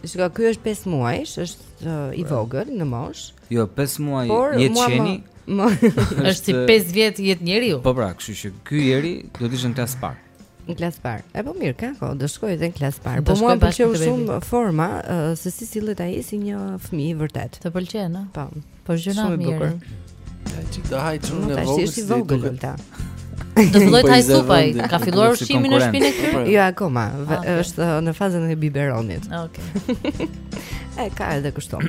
[SPEAKER 4] S'ka, ky është 5 muajsh, është i po. vogël në moshë.
[SPEAKER 6] Jo, 5 muaj jetë qeni.
[SPEAKER 8] Është si 5 vjet jetë njeriu.
[SPEAKER 6] Po pra, kështu që ky njeri do të ishte në klasë të parë.
[SPEAKER 4] Në klasë të parë. E po mirë, ka kohë, do shkojë edhe në klasë të
[SPEAKER 8] parë.
[SPEAKER 4] Po mua pëlqeu shumë forma uh, se si sillet ai si një fëmijë vërtet.
[SPEAKER 8] Të pëlqen, a?
[SPEAKER 4] Po.
[SPEAKER 8] Po gjëna
[SPEAKER 4] mirë. Shumë bukur.
[SPEAKER 8] Ja,
[SPEAKER 7] çik do haj çun
[SPEAKER 4] në
[SPEAKER 7] vogël.
[SPEAKER 4] Tash është i vogël ta.
[SPEAKER 8] Do
[SPEAKER 7] fillojë
[SPEAKER 8] të hajë
[SPEAKER 7] supa,
[SPEAKER 8] ka filluar ushqimi në shpinë e tij. Po, po.
[SPEAKER 4] Jo akoma,
[SPEAKER 8] ah,
[SPEAKER 4] është uh, në fazën e biberonit.
[SPEAKER 8] Okej.
[SPEAKER 11] E ka edhe kështu.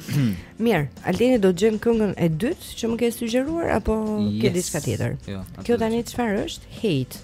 [SPEAKER 11] Mirë, Altini do të gjejmë këngën e dytë që më ke sugjeruar apo ke diçka tjetër?
[SPEAKER 6] Jo.
[SPEAKER 11] Kjo tani çfarë është? Hate.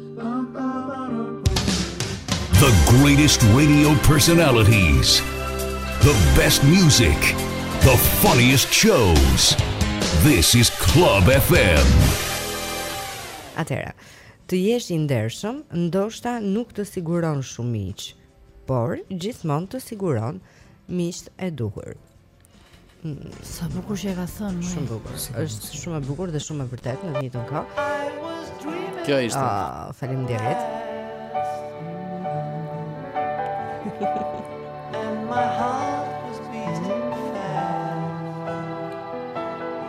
[SPEAKER 12] The
[SPEAKER 3] greatest radio personalities The best music The funniest shows This is Club FM
[SPEAKER 11] Atëherë, të jesh i ndershëm, ndoshta nuk të siguron shumë miq, por gjithmonë të siguron miqtë e duhur.
[SPEAKER 8] Sa bukur që e ka thënë.
[SPEAKER 10] Shumë bukur. Është shumë e bukur dhe shumë e vërtetë në të njëjtën kohë.
[SPEAKER 7] Kjo ishte.
[SPEAKER 10] Ah, faleminderit.
[SPEAKER 13] And my heart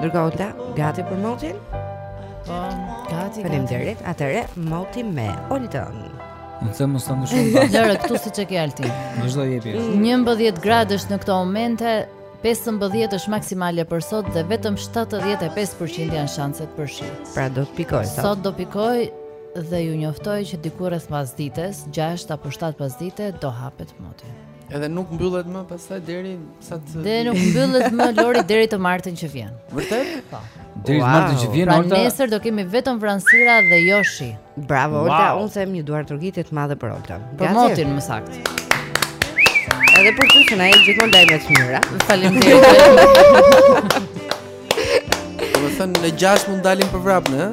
[SPEAKER 10] Ndërkohë Olta, gati për motin?
[SPEAKER 8] Po, gati.
[SPEAKER 10] Faleminderit. Atëre moti me Oltën.
[SPEAKER 6] Unë them mos ta ndryshojmë.
[SPEAKER 8] Lëre kështu siç e ke Altin.
[SPEAKER 6] Vazhdo jepi.
[SPEAKER 8] 11 gradë është në këto momente, 15 është maksimale për sot dhe vetëm 75% janë shanset për shi.
[SPEAKER 10] Pra do të pikojë sot.
[SPEAKER 8] Sot do pikojë dhe ju njoftoj që diku rreth pasdites, 6 apo 7 pasdite do hapet moti.
[SPEAKER 7] Edhe nuk mbyllet më pastaj deri sa të
[SPEAKER 8] Dhe nuk mbyllet më Lori deri të martën që vjen.
[SPEAKER 7] Vërtet?
[SPEAKER 8] Po.
[SPEAKER 6] Deri të martën që vjen
[SPEAKER 8] pra
[SPEAKER 6] Olta.
[SPEAKER 8] Pra nesër do kemi vetëm vranësira dhe jo shi.
[SPEAKER 10] Bravo Olta,
[SPEAKER 6] wow.
[SPEAKER 10] unë them një duartrokitje të madhe për Oltën.
[SPEAKER 8] Për motin më të saktë.
[SPEAKER 10] Edhe për ty që na jep gjithmonë lajme të mira.
[SPEAKER 8] Faleminderit.
[SPEAKER 7] Domethënë në gjashtë mund dalim për vrap, ëh?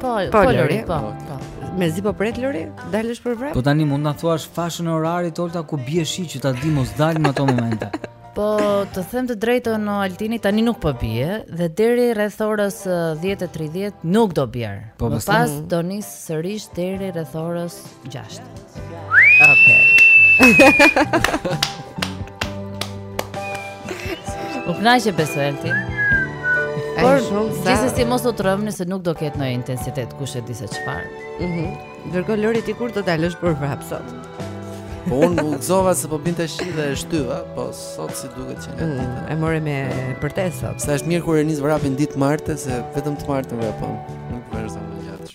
[SPEAKER 8] Po,
[SPEAKER 10] po,
[SPEAKER 8] po
[SPEAKER 10] Lori,
[SPEAKER 8] po. po.
[SPEAKER 10] Mezi po pret Lori, të dalësh për vrap.
[SPEAKER 6] Po tani mund na thuash fashën e orarit Olta ku bie shi që ta di mos dal në ato momente.
[SPEAKER 8] Po të them të drejtën o Altini tani nuk po bie dhe deri rreth orës 10:30 nuk do bjer.
[SPEAKER 6] Po
[SPEAKER 8] më pas do nis sërish deri rreth orës 6.
[SPEAKER 10] Okej.
[SPEAKER 8] U knaqe besoj
[SPEAKER 10] Elti.
[SPEAKER 8] Por
[SPEAKER 10] shumë sa.
[SPEAKER 8] Gjithsesi mos u trembni se nuk do ketë ndonjë intensitet kush e di se çfarë.
[SPEAKER 10] Mhm. Mm Dërgo Lori ti kur do dalësh për vrap sot.
[SPEAKER 7] Po unë u gëzova se po binte shi dhe e shtyva, po sot si duket që nuk.
[SPEAKER 10] Mm, e more me përte sot.
[SPEAKER 7] Sa është mirë kur e nis vrapin ditë martë se vetëm të martën vrapon. Nuk vazhdon më gjatë.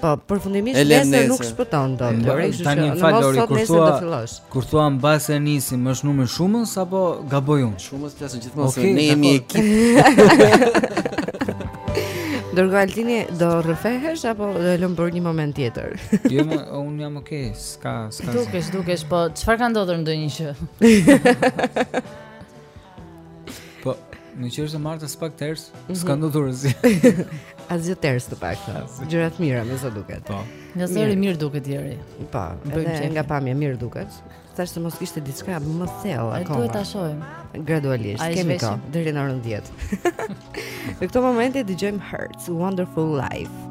[SPEAKER 7] Po,
[SPEAKER 10] përfundimisht nesër nuk shpëton dot. Po,
[SPEAKER 6] tani më fal Lori, kur thua
[SPEAKER 10] të fillosh.
[SPEAKER 6] Kur thua mbase nisim, është numër shumës apo gaboj unë?
[SPEAKER 7] Shumës flas gjithmonë
[SPEAKER 6] okej, se
[SPEAKER 7] ne jemi ekip.
[SPEAKER 10] Dërgo Altini do rrëfehesh apo do e lëm për një moment tjetër?
[SPEAKER 6] jo, më, unë jam okej, s'ka, s'ka.
[SPEAKER 8] Dukesh, dukesh, po çfarë ka ndodhur ndonjë gjë?
[SPEAKER 6] Po, meqë është e martë është pak ters,
[SPEAKER 10] mm -hmm.
[SPEAKER 6] s'ka ndodhur asgjë.
[SPEAKER 10] Asgjë ters paka, gjëra të mira me sa duket.
[SPEAKER 6] Po.
[SPEAKER 8] Nga zëri mirë, mirë duket deri.
[SPEAKER 10] Po, edhe nga pamja mirë duket. Thashë se mos kishte diçka më thellë akoma.
[SPEAKER 8] Duhet ta shohim.
[SPEAKER 10] Gradualisht,
[SPEAKER 8] A,
[SPEAKER 10] kemi kohë deri në orën 10. në këto momente dëgjojmë Hurts Wonderful Life.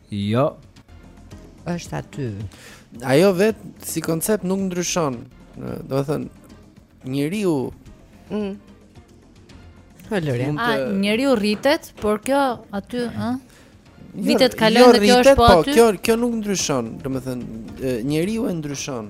[SPEAKER 6] Jo.
[SPEAKER 8] Është
[SPEAKER 6] aty.
[SPEAKER 7] Ajo vetë si koncept nuk ndryshon. Domethënë njeriu
[SPEAKER 4] mm.
[SPEAKER 7] Lëre.
[SPEAKER 8] A njeriu rritet, por kjo aty, ë?
[SPEAKER 7] Jo, Vitet
[SPEAKER 8] kalojnë jo dhe kjo është po, po aty.
[SPEAKER 7] Po, kjo kjo nuk ndryshon, domethënë njeriu e ndryshon.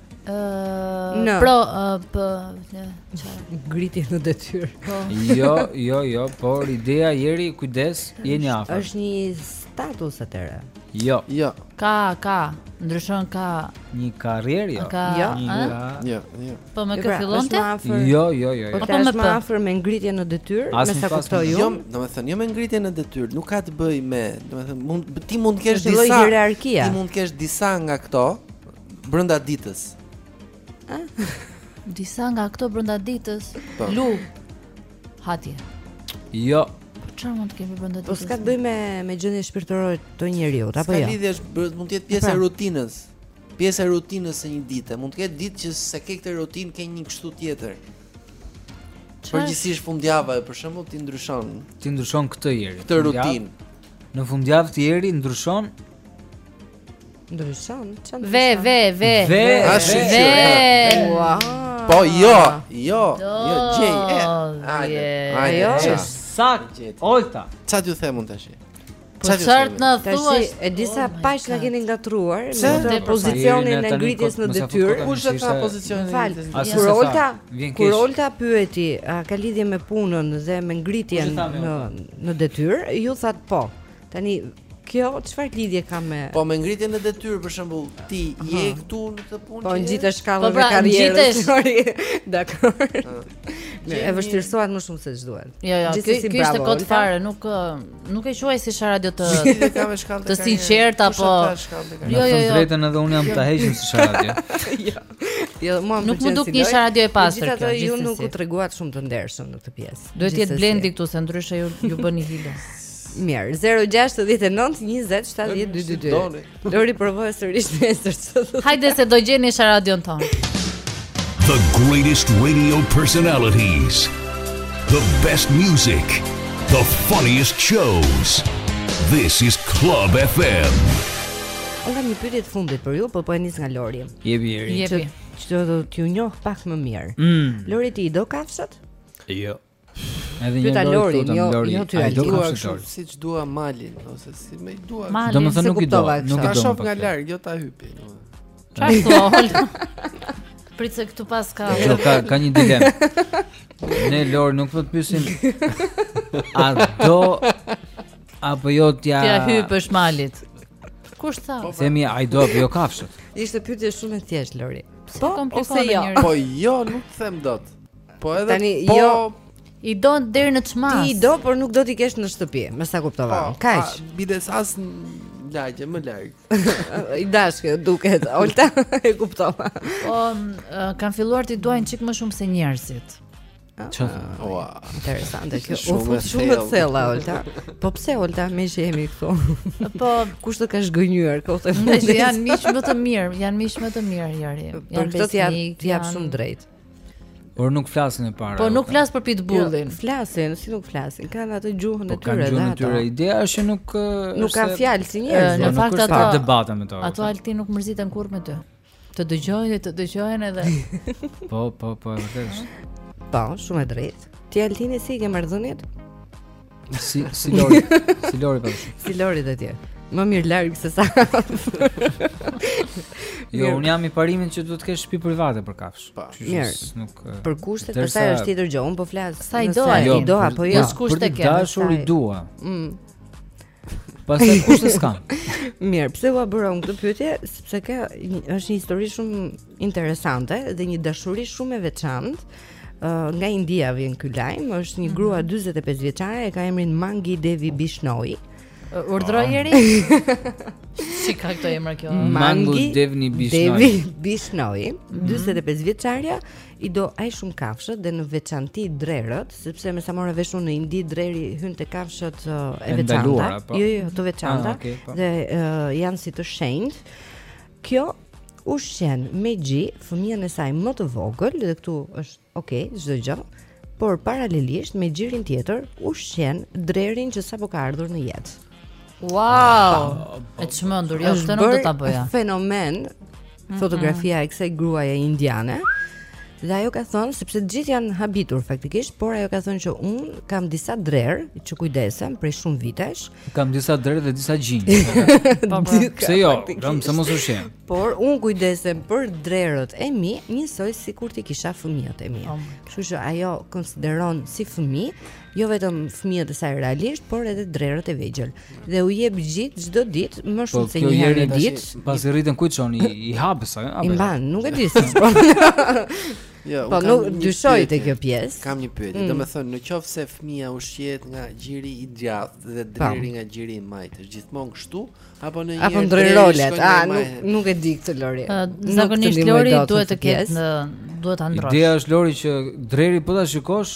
[SPEAKER 7] Në
[SPEAKER 8] Pro B
[SPEAKER 4] ngritje në detyrë
[SPEAKER 8] po.
[SPEAKER 6] Jo, jo, jo Por ideja Jeri kujdes Jeni afër
[SPEAKER 4] është një status atëherë
[SPEAKER 6] Jo
[SPEAKER 7] Jo
[SPEAKER 8] Ka, ka Ndryshon ka
[SPEAKER 6] Një karrierë jo
[SPEAKER 8] Ka
[SPEAKER 4] Jo,
[SPEAKER 6] një, ka
[SPEAKER 7] Jo, jo
[SPEAKER 8] Po me
[SPEAKER 4] këtë fillon të?
[SPEAKER 6] Jo, jo, jo
[SPEAKER 4] Po
[SPEAKER 8] të
[SPEAKER 4] është më afër me ngritje në detyrë Me sa kuptoj unë
[SPEAKER 7] Jo, domethënë Jo me ngritje në detyrë Nuk ka të bëjë me Domethënë Ti mund të kesh disa Ti mund të kesh disa nga këto Brenda ditës. Ë?
[SPEAKER 8] Disa nga këto brenda ditës.
[SPEAKER 7] Po.
[SPEAKER 8] Lu. Hati.
[SPEAKER 6] Jo.
[SPEAKER 8] Çfarë mund të kemi brenda ditës?
[SPEAKER 4] Po s'ka të bëjë me me gjendjen shpirtërore te njeriu, apo jo?
[SPEAKER 7] Ka lidhje është mund të jetë pjesë e pra. rutinës. Pjesë e rutinës së një dite. Mund të ketë ditë që s'e ke këtë rutinë ke një kështu tjetër. Përgjithësisht fundjava, për shembull, ti ndryshon.
[SPEAKER 6] Ti ndryshon këtë Jeri.
[SPEAKER 7] Këtë rutinë.
[SPEAKER 6] Në fundjavë ty Jeri ndryshon
[SPEAKER 4] Ndryshon, çan.
[SPEAKER 8] Ve ve ve.
[SPEAKER 6] Ve ve.
[SPEAKER 7] Po jo, jo, jo gjej.
[SPEAKER 4] Ajo,
[SPEAKER 6] ajo.
[SPEAKER 7] Saktë.
[SPEAKER 6] Olta.
[SPEAKER 7] Çfarë ju them unë tash?
[SPEAKER 8] Po ç'ar të na thuash,
[SPEAKER 4] e di
[SPEAKER 8] sa hapa
[SPEAKER 4] që na keni
[SPEAKER 7] ngatërruar
[SPEAKER 4] në pozicionin e ngritjes në detyrë.
[SPEAKER 7] Kush e tha pozicionin e
[SPEAKER 4] ngritjes
[SPEAKER 6] në
[SPEAKER 4] detyrë?
[SPEAKER 6] Kur Olta,
[SPEAKER 4] kur Olta pyeti, a ka lidhje me punën dhe me ngritjen në në detyrë? Ju thatë po. Tani Kjo çfarë lidhje ka me
[SPEAKER 7] Po me ngritjen në detyrë për shembull, ti je këtu në këtë punë.
[SPEAKER 4] Po ngjitesh shkallën
[SPEAKER 8] po pra,
[SPEAKER 4] e karrierës. Dakor. Ne e vështirësojmë më shumë se ç'duhet.
[SPEAKER 8] Jo, jo,
[SPEAKER 4] kjo
[SPEAKER 8] si ishte kot fare, nuk nuk e quaj si sharadë të të
[SPEAKER 7] sinqertë
[SPEAKER 8] apo Jo, jo, jo.
[SPEAKER 6] Drejtën edhe unë jam ta heqim si sharadë.
[SPEAKER 4] Jo. Jo, më
[SPEAKER 8] nuk më
[SPEAKER 4] duket
[SPEAKER 8] një sharadë e pastër. Gjithsesi
[SPEAKER 4] ju nuk u treguat shumë të ndershëm në këtë pjesë.
[SPEAKER 8] Duhet të jetë Blendi këtu se ndryshe ju ju bëni hile.
[SPEAKER 4] Mirë,
[SPEAKER 7] 0692070222.
[SPEAKER 4] Do riprovoj sërish nesër.
[SPEAKER 8] Hajde se do gjeni sharadën tonë.
[SPEAKER 3] The greatest radio personalities. The best music. The funniest shows. This is Club FM.
[SPEAKER 4] Unë kam një pyetje të fundit për ju, po po e nis nga Lori.
[SPEAKER 6] Jepi Eri.
[SPEAKER 8] Jepi.
[SPEAKER 4] Që do t'ju njoh pak më mirë.
[SPEAKER 6] Mm.
[SPEAKER 4] Lori ti i do kafshat?
[SPEAKER 6] Jo. Edhe një
[SPEAKER 4] lojë
[SPEAKER 6] Lori, lutem
[SPEAKER 4] jo,
[SPEAKER 6] Lori.
[SPEAKER 4] Jo
[SPEAKER 6] ti a
[SPEAKER 4] i
[SPEAKER 7] do
[SPEAKER 6] kafshët
[SPEAKER 7] kështu siç dua Malin ose si më dua.
[SPEAKER 8] Malin,
[SPEAKER 4] Domethënë
[SPEAKER 6] nuk i do, nuk i do.
[SPEAKER 7] Shoh nga larg, jo t'ia hypi.
[SPEAKER 8] Çfarë thua? Prit se këtu pas ka.
[SPEAKER 6] Jo, ka ka një dilemë. Ne Lori nuk do të pyesim. A do apo jo t'ja
[SPEAKER 8] T'ja hypësh Malit? Kush tha? Po, po.
[SPEAKER 6] Themi a i do apo jo kafshët?
[SPEAKER 4] Ishte pyetje shumë e thjeshtë Lori.
[SPEAKER 8] Po,
[SPEAKER 4] ose jo.
[SPEAKER 7] Po jo, nuk them dot. Po edhe
[SPEAKER 4] tani
[SPEAKER 7] po,
[SPEAKER 4] jo
[SPEAKER 8] i do deri në ç'masë.
[SPEAKER 4] Ti i do, por nuk do t'i kesh në shtëpi, me sa kuptova.
[SPEAKER 7] Po,
[SPEAKER 4] Kaq.
[SPEAKER 7] Biles as lagje më larg.
[SPEAKER 4] I dashke duket, Olta e kuptova.
[SPEAKER 8] Po kam filluar t'i dua një çik më shumë se njerëzit.
[SPEAKER 6] Ç'o?
[SPEAKER 7] Ua,
[SPEAKER 4] interesante kjo. U
[SPEAKER 7] fute
[SPEAKER 4] shumë të thella Olta. Po pse Olta meqë jemi këtu?
[SPEAKER 8] Po
[SPEAKER 4] kush të ka zhgënjyer
[SPEAKER 8] këtë? Se janë miq më të mirë, janë miq më të mirë
[SPEAKER 4] Lori.
[SPEAKER 8] Janë
[SPEAKER 4] këtë ti
[SPEAKER 8] jap
[SPEAKER 4] shumë drejt.
[SPEAKER 6] Por nuk flasin e para.
[SPEAKER 8] Po nuk flas për pitbullin.
[SPEAKER 4] Jo, flasin, si nuk flasin. Kanë atë gjuhën
[SPEAKER 6] po
[SPEAKER 4] e tyre, ato.
[SPEAKER 6] Po tyre. Ideja është që nuk
[SPEAKER 4] nuk kanë fjalë si njerëz.
[SPEAKER 6] Jo, në
[SPEAKER 8] fakt ato
[SPEAKER 6] debata me to.
[SPEAKER 8] Ato Olti nuk mërziten kurrë me ty. Të dëgjojnë, të dëgjojnë edhe.
[SPEAKER 6] po, po, po, e vërtetë.
[SPEAKER 4] Po, shumë e drejtë. Ti Altini si i ke marrëdhëniet?
[SPEAKER 6] Si si Lori, si Lori po.
[SPEAKER 4] Si Lori dhe ti. Më mirë larg se sa.
[SPEAKER 6] jo, un jam i parimit që duhet të kesh shtëpi private për kafshë.
[SPEAKER 7] Po.
[SPEAKER 4] Mirë.
[SPEAKER 6] Nuk
[SPEAKER 4] për kushtet
[SPEAKER 6] e
[SPEAKER 4] saj është tjetër gjë. Un po flas.
[SPEAKER 8] Sa i dua,
[SPEAKER 4] i
[SPEAKER 6] dua,
[SPEAKER 4] po jo
[SPEAKER 6] kushtet
[SPEAKER 8] e ke.
[SPEAKER 6] Për dashur i dua.
[SPEAKER 4] Mm.
[SPEAKER 6] Pastaj kushtet s'kam.
[SPEAKER 4] Mirë, pse ua bëra un këtë pyetje? Sepse kjo është një histori shumë Interesante dhe një dashuri shumë e veçantë. Uh, nga India vjen ky lajm, është një mhm. grua 45 vjeçare, e ka emrin Mangi Devi Bishnoi.
[SPEAKER 8] Urdhëro ah. Lori. Si ka këto emra kjo?
[SPEAKER 6] Mangu Devni Bishnoi.
[SPEAKER 4] Devni Bishnoi, 45 mhm. vjeçarja, i do aq shumë kafshët dhe në veçanti drerët, sepse me sa mora vesh unë në Indi dreri hyn te kafshët e veçanta.
[SPEAKER 6] Po.
[SPEAKER 4] Jo, jo, të veçanta
[SPEAKER 6] ah, po.
[SPEAKER 4] dhe janë si të shenjtë. Kjo ushqen me gji fëmijën e saj më të vogël dhe këtu është ok çdo gjë, por paralelisht me gjirin tjetër ushqen drerin që sapo ka ardhur në jetë.
[SPEAKER 8] Wow! E çmendur, jo këtë s' nuk do ta bëja.
[SPEAKER 4] Fenomen mhm. fotografia e kësaj gruaje indiane. Dhe ajo ka thënë sepse të gjithë janë habitur faktikisht, por ajo ka thënë që un kam disa drerë që kujdesem prej shumë vitesh.
[SPEAKER 6] Kam disa drerë dhe disa gjinj.
[SPEAKER 8] Po, po.
[SPEAKER 6] Pse jo? Kam se mos është.
[SPEAKER 4] Por un kujdesem për drerët e mi, njësoj sikur t'i kisha fëmijët e mi.
[SPEAKER 8] Oh
[SPEAKER 4] Kështu që ajo i konsideron si fëmijë, jo vetëm fëmijët e saj realisht, por edhe drerët e vegjël. Dhe u jep gji çdo ditë, më
[SPEAKER 6] po,
[SPEAKER 4] shumë se një herë në ditë.
[SPEAKER 6] Pasi rritën ku i çon i, i hapës, apo?
[SPEAKER 4] I mban, nuk e di.
[SPEAKER 7] Jo,
[SPEAKER 4] po nuk dyshoj te kjo pjesë.
[SPEAKER 7] Kam një pyetje.
[SPEAKER 4] Mm.
[SPEAKER 7] Domethënë, në qoftë se fëmija ushqehet nga gjiri i djathtë dhe dreri nga gjiri i majtë, është gjithmonë kështu apo në një
[SPEAKER 4] Apo i
[SPEAKER 7] ndërron
[SPEAKER 4] rolet? A nuk nuk e di këtë Lori.
[SPEAKER 8] Zakonisht Lori duhet të ketë në duhet ta ndërrosh.
[SPEAKER 6] Ideja është Lori që dreri po ta shikosh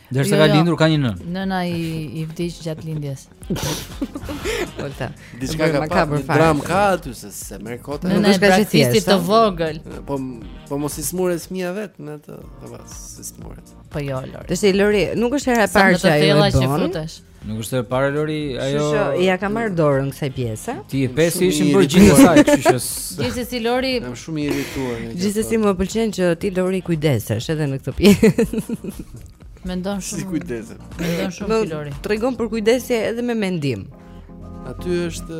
[SPEAKER 6] Derisa
[SPEAKER 8] jo,
[SPEAKER 6] ka
[SPEAKER 8] jo.
[SPEAKER 6] lindur ka një nënë.
[SPEAKER 8] Nëna i i vdiq gjatë lindjes.
[SPEAKER 4] Volta.
[SPEAKER 14] Diçka ka
[SPEAKER 4] ka
[SPEAKER 14] bërë
[SPEAKER 4] fare.
[SPEAKER 14] Dramë ka aty se s'e merr kot.
[SPEAKER 4] Nuk është kaq e thjeshtë.
[SPEAKER 8] të vogël.
[SPEAKER 14] Po po mos i sëmuret fëmija vet në atë apo s'i sëmuret.
[SPEAKER 8] Po jo Lori.
[SPEAKER 4] Tash Lori, nuk është hera e parë që ajo e bën.
[SPEAKER 6] Nuk është e parë Lori, ajo Kështu
[SPEAKER 4] që ia ka marrë dorën kësaj pjese.
[SPEAKER 6] Ti e pesë ishin për gjithë asaj, kështu që
[SPEAKER 8] gjithsesi Lori
[SPEAKER 14] jam shumë i irrituar.
[SPEAKER 4] Gjithsesi më pëlqen që ti Lori kujdesesh edhe në këtë pjesë.
[SPEAKER 8] Mendon shumë.
[SPEAKER 14] Si kujdeset.
[SPEAKER 8] Mendon shumë ti Lori.
[SPEAKER 4] Tregon për kujdesje edhe me mendim.
[SPEAKER 14] Aty është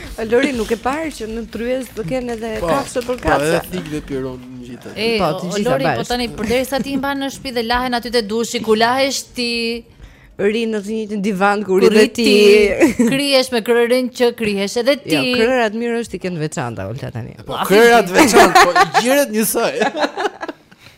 [SPEAKER 8] Lori nuk e
[SPEAKER 4] ke parë që në tryezë të kenë edhe
[SPEAKER 14] po,
[SPEAKER 4] kafshë për kafshë.
[SPEAKER 14] Po, edhe thikë dhe pirun në gjithë
[SPEAKER 8] atë.
[SPEAKER 4] Po,
[SPEAKER 8] ti
[SPEAKER 4] gjithë
[SPEAKER 8] Lori po tani përderisa ti mban në shtëpi dhe lahen aty te dushi, ku lahesh ti?
[SPEAKER 4] Rri në të njëjtin divan ku rri dhe ti.
[SPEAKER 8] Krihesh me krehrin që krihesh edhe ti.
[SPEAKER 4] Jo, krehrat mirë është t'i kenë veçanta ulta tani.
[SPEAKER 14] Po, krehrat veçanta, po gjiret njësoj.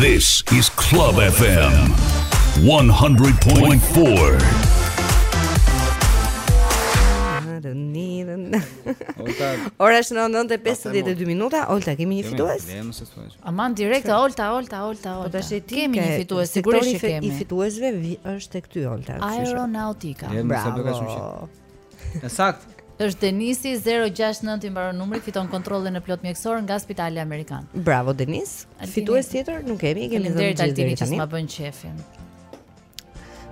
[SPEAKER 15] This is
[SPEAKER 3] Club FM 100.4.
[SPEAKER 4] Ora është 9:52 minuta. Olta, kemi një fitues?
[SPEAKER 8] Aman direkt Olta, Olta, Olta,
[SPEAKER 4] po
[SPEAKER 8] Olta. Kemi një fitues, sigurisht që kemi.
[SPEAKER 4] Sektori i fituesve është tek ty Olta.
[SPEAKER 8] Aeronautika.
[SPEAKER 4] Bravo.
[SPEAKER 6] Është saktë.
[SPEAKER 8] Është Denisi 069 i mbaron numri, fiton kontrollin e plot mjekësor nga Spitali Amerikan.
[SPEAKER 4] Bravo Denis. Fitues tjetër nuk kemi, kemi dhënë
[SPEAKER 8] Altini.
[SPEAKER 4] Deri tani
[SPEAKER 8] ma bën qefin.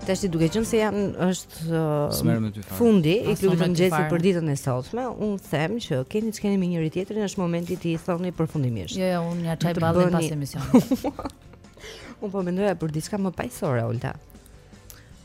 [SPEAKER 4] Tashi duke qenë se janë është uh, fundi i klubit të mëngjesit për ditën e sotme, un them që keni ç'keni me njëri tjetrin, është momenti ti i thoni përfundimisht.
[SPEAKER 8] Jo, jo, un ja çaj ballin pas emisionit.
[SPEAKER 4] un po mendoja për diçka më paqësore, Olta.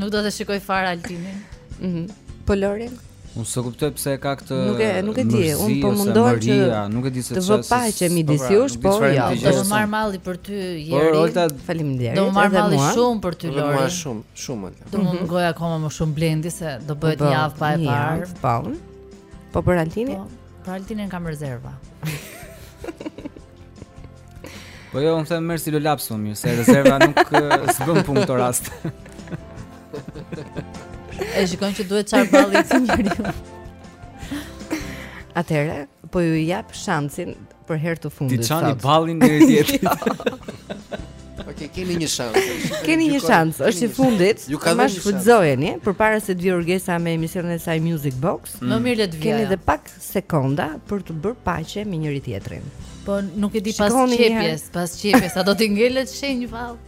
[SPEAKER 6] Nuk
[SPEAKER 8] do të shikoj fare Altinin.
[SPEAKER 4] Mhm. Po Lorin?
[SPEAKER 6] Unë s'e kuptoj pse ka këtë
[SPEAKER 4] Nuk e nuk e di, unë po mundohem që,
[SPEAKER 6] nuk e di se
[SPEAKER 4] çfarë,
[SPEAKER 6] të
[SPEAKER 4] vë paqe midis
[SPEAKER 6] po pra,
[SPEAKER 4] jush, po jo.
[SPEAKER 8] Do
[SPEAKER 6] më
[SPEAKER 8] marr malli për ty Jeri.
[SPEAKER 6] Po Olta,
[SPEAKER 4] faleminderit.
[SPEAKER 8] Do më marr malli shumë për ty Lori.
[SPEAKER 7] Shumë, shumë, shumë Olta.
[SPEAKER 8] Do mund mhm. goja akoma më shumë Blendi se do bëhet një javë pa e parë.
[SPEAKER 4] Po. Po për Altinin?
[SPEAKER 8] Po, për Altinin kam rezerva.
[SPEAKER 6] Po jo, unë them merr stilolaps më mirë, se rezerva nuk s'bën punë në këtë rast.
[SPEAKER 8] E shikon që duhet çar balli si njeriu.
[SPEAKER 4] Atëre, po ju jap shansin për herë të fundit.
[SPEAKER 6] T'i
[SPEAKER 4] çani
[SPEAKER 6] ballin njëri-tjetrit.
[SPEAKER 7] Okej, keni një shans.
[SPEAKER 4] Keni një shans, është i fundit.
[SPEAKER 7] Ju ka dhënë një shans,
[SPEAKER 4] shfrytëzojeni përpara se të vijë Orgesa me emisionin e saj Music Box.
[SPEAKER 8] Më mirë le të vijë.
[SPEAKER 4] Keni edhe pak sekonda për të bërë paqe me njëri tjetrin.
[SPEAKER 8] Po nuk e di pas qepjes, pas qepjes, a do të ngelet shenjë vallë?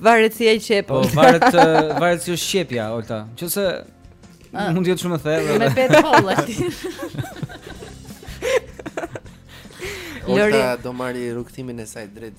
[SPEAKER 4] Varet si e qep.
[SPEAKER 6] Po varet varet si është qepja, Olta. Se ah. mund të jetë shumë e thellë.
[SPEAKER 8] Me petë të holla.
[SPEAKER 4] Lori
[SPEAKER 7] do marri rrugëtimin e saj drejt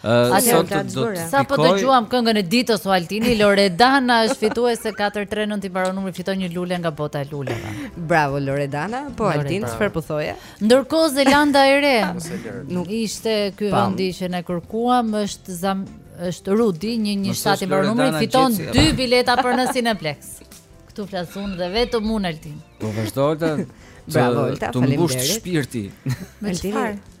[SPEAKER 6] Sot do të bëre.
[SPEAKER 8] Sa po dëgjuam këngën e ditës o Altini, Loredana është fituese 439 i mbaron numri fiton një lule nga bota e luleve.
[SPEAKER 4] Bravo Loredana, po Altin çfarë po thoje?
[SPEAKER 8] Ndërkohë Zelanda e re.
[SPEAKER 4] Nuk
[SPEAKER 8] ishte ky vendi që ne kërkuam, është është Rudi 117
[SPEAKER 6] i
[SPEAKER 8] mbaron numri fiton dy bileta për në Cineplex. Ktu flasun dhe vetëm unë Altin.
[SPEAKER 6] Po vazhdo Olta.
[SPEAKER 4] Bravo Olta, faleminderit.
[SPEAKER 6] Të mbush shpirti.
[SPEAKER 8] Me çfarë?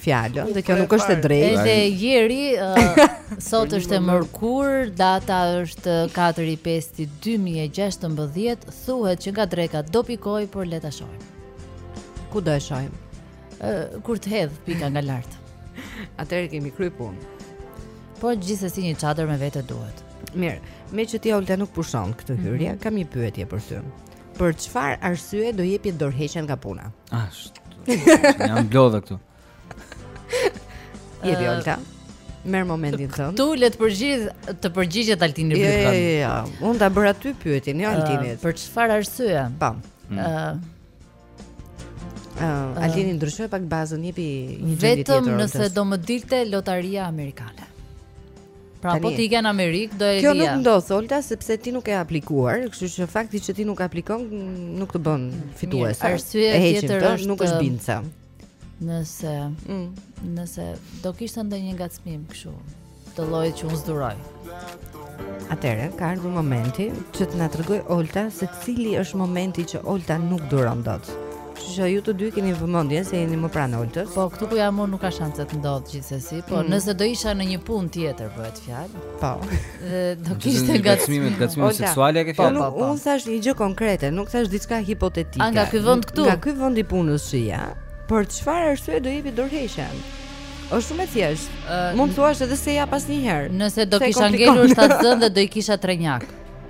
[SPEAKER 4] fjalën dhe kjo nuk është e drejtë.
[SPEAKER 8] Edhe Jeri uh, sot është e mërkur, data është 4 i 5 i 2016, thuhet që nga dreka do pikoj, por le ta shohim.
[SPEAKER 4] Ku do e shohim?
[SPEAKER 8] Uh, kur të hedh pika nga lart.
[SPEAKER 4] Atëherë kemi kry punë.
[SPEAKER 8] Po gjithsesi një çadër me vete duhet.
[SPEAKER 4] Mirë, me që ti Olta nuk pushon këtë hyrje,
[SPEAKER 8] mm -hmm.
[SPEAKER 4] kam një pyetje për ty. Për çfarë arsye do jepje dorëheqjen nga puna?
[SPEAKER 6] Ah, jam lodhur këtu.
[SPEAKER 8] Jo
[SPEAKER 4] Olta. Merr momentin tënd.
[SPEAKER 8] Po le të përgjigj të përgjigjet Altini
[SPEAKER 4] jo, Brizgan.
[SPEAKER 8] Jo,
[SPEAKER 4] jo, jo. Unë ta bëra ty pyetjen, jo Altinit.
[SPEAKER 8] Uh, për çfarë arsye?
[SPEAKER 4] Po.
[SPEAKER 8] Mm. Ëh.
[SPEAKER 4] Uh, Uh, uh, Altini ndryshoi pak bazën, jepi një
[SPEAKER 8] gjë
[SPEAKER 4] tjetër.
[SPEAKER 8] Vetëm
[SPEAKER 4] nëse
[SPEAKER 8] do më dilte lotaria amerikane. Pra
[SPEAKER 4] Tani,
[SPEAKER 8] po ti ik në Amerikë do e
[SPEAKER 4] Kjo nuk ndodh Olta sepse ti nuk ke aplikuar, kështu që fakti që ti nuk aplikon nuk të bën
[SPEAKER 8] fitues. Arsye tjetër
[SPEAKER 4] të,
[SPEAKER 8] është
[SPEAKER 4] nuk është bindëse.
[SPEAKER 8] Nëse
[SPEAKER 4] mm.
[SPEAKER 8] nëse do kishte ndonjë ngacmim kështu të llojit që unë s'duroj.
[SPEAKER 4] Atëherë ka ardhur momenti që të na tregojë Olta se cili është momenti që Olta nuk duron dot. Kështu që ju të dy kini vëmendje se jeni më pranë Oltës.
[SPEAKER 8] Po këtu ku jam unë nuk ka shanse të ndodhë gjithsesi, po
[SPEAKER 4] mm.
[SPEAKER 8] nëse do isha në një punë tjetër bëhet fjalë.
[SPEAKER 4] Po.
[SPEAKER 8] Do kishte
[SPEAKER 6] ngacmime,
[SPEAKER 4] ngacmime
[SPEAKER 6] seksuale e ke,
[SPEAKER 4] po,
[SPEAKER 6] fjalën.
[SPEAKER 4] Po, po, po. unë thashë një gjë konkrete, nuk thashë diçka hipotetike.
[SPEAKER 8] A nga ky vend këtu?
[SPEAKER 4] Nga ky vend i punës që je. Për çfarë arsye do jepje dorëheqjen? Është shumë e thjeshtë.
[SPEAKER 8] Uh,
[SPEAKER 4] Mund të thuash edhe s'e jap asnjëherë.
[SPEAKER 8] Nëse do kisha ngelur shtatzënë dhe do i kisha trenjakë.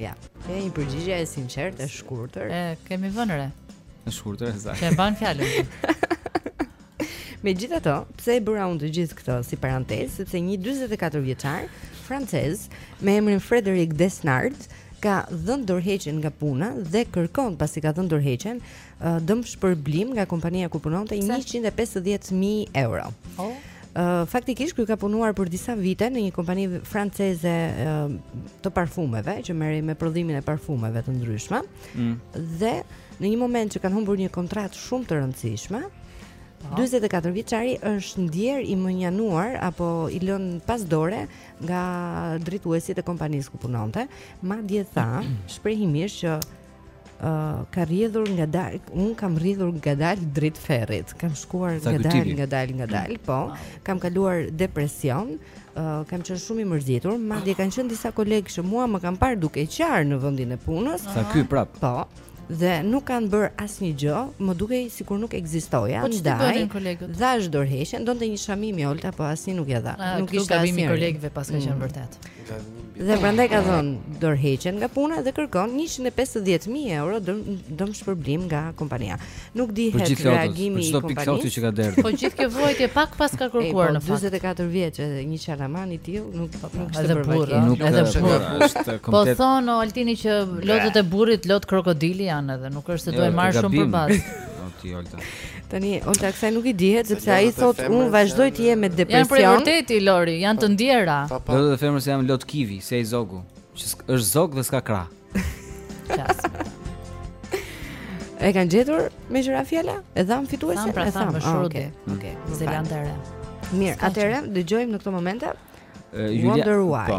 [SPEAKER 4] Ja, kjo
[SPEAKER 7] një
[SPEAKER 4] përgjigje e sinqertë, e shkurtër.
[SPEAKER 8] E kemi vënë re.
[SPEAKER 6] E shkurtër e saktë.
[SPEAKER 8] Që e mban fjalën.
[SPEAKER 4] Megjithatë, pse e bëra unë të gjithë këtë si parantezë, sepse një 44 vjeçar, francez, me emrin Frederic Desnard, ka dhënë dorëheqjen nga puna dhe kërkon pasi ka dhënë dorëheqjen dëmshpërblim nga kompania ku punonte 150 mijë euro.
[SPEAKER 8] Oh.
[SPEAKER 4] Uh, faktikisht ky ka punuar për disa vite në një kompani franceze uh, të parfumeve që merrej me prodhimin e parfumeve të ndryshme.
[SPEAKER 6] Mm.
[SPEAKER 4] Dhe në një moment që kanë humbur një kontratë shumë të rëndësishme, 44 vjeçari është ndier i mënjanuar apo i lënë pas dore nga drejtuesit e kompanisë ku punonte, madje tha shprehimisht që Uh, ka rrjedhur ngadalë, unë kam rrjedhur ngadalë drejt ferrit. Kam shkuar ngadalë, ngadalë, ngadalë, mm. po. Kam kaluar depresion, uh, kam qenë shumë i mërzitur, madje kanë qenë disa kolegë që mua më kanë parë duke qarë në vendin e punës.
[SPEAKER 6] Sa ky prap.
[SPEAKER 4] Po dhe nuk kanë bërë asnjë gjë, më dukej sikur nuk ekzistoja.
[SPEAKER 8] Po çfarë bënin kolegët?
[SPEAKER 4] Dhashë dorëheqjen, donte një shami mi Olta, po asnjë nuk ia dha. Nuk ishte asnjë
[SPEAKER 8] kolegëve paska mm. qenë vërtet.
[SPEAKER 4] Dhe prandaj ka dhënë dorëheqjen nga puna dhe kërkon 150000 euro dëmshpërblim nga kompania. Nuk dihet reagimi i kompanisë.
[SPEAKER 6] që ka derdhur.
[SPEAKER 8] Po gjithë kjo vuajtje pak paska ka kërkuar
[SPEAKER 4] po,
[SPEAKER 8] në fakt.
[SPEAKER 4] 44 vjeç edhe një qaraman i tillë nuk po, nuk
[SPEAKER 8] është
[SPEAKER 4] burrë.
[SPEAKER 6] Nuk është burrë.
[SPEAKER 8] Po thonë Altin që lotët e burrit lot krokodili janë edhe nuk është se do
[SPEAKER 6] e
[SPEAKER 8] marr shumë për bazë.
[SPEAKER 6] Ti Olta.
[SPEAKER 4] Tani Olta kësaj nuk i dihet sepse ai
[SPEAKER 7] thot
[SPEAKER 4] un vazhdoj të jem me depresion.
[SPEAKER 8] Janë për vërtetë Lori, janë të ndjera.
[SPEAKER 7] Do
[SPEAKER 6] të themë se jam lot kivi, si ai zogu, që është zog dhe s'ka krah.
[SPEAKER 4] E kanë gjetur meqë ra fjala? E dhamë fituesin?
[SPEAKER 8] Dhamë pra
[SPEAKER 4] e
[SPEAKER 8] thamë,
[SPEAKER 4] ah, shurdi. Oke,
[SPEAKER 8] Zelanda e Re.
[SPEAKER 4] Mirë, atëre, dëgjojmë në këto momente. Wonder Why.
[SPEAKER 10] Po.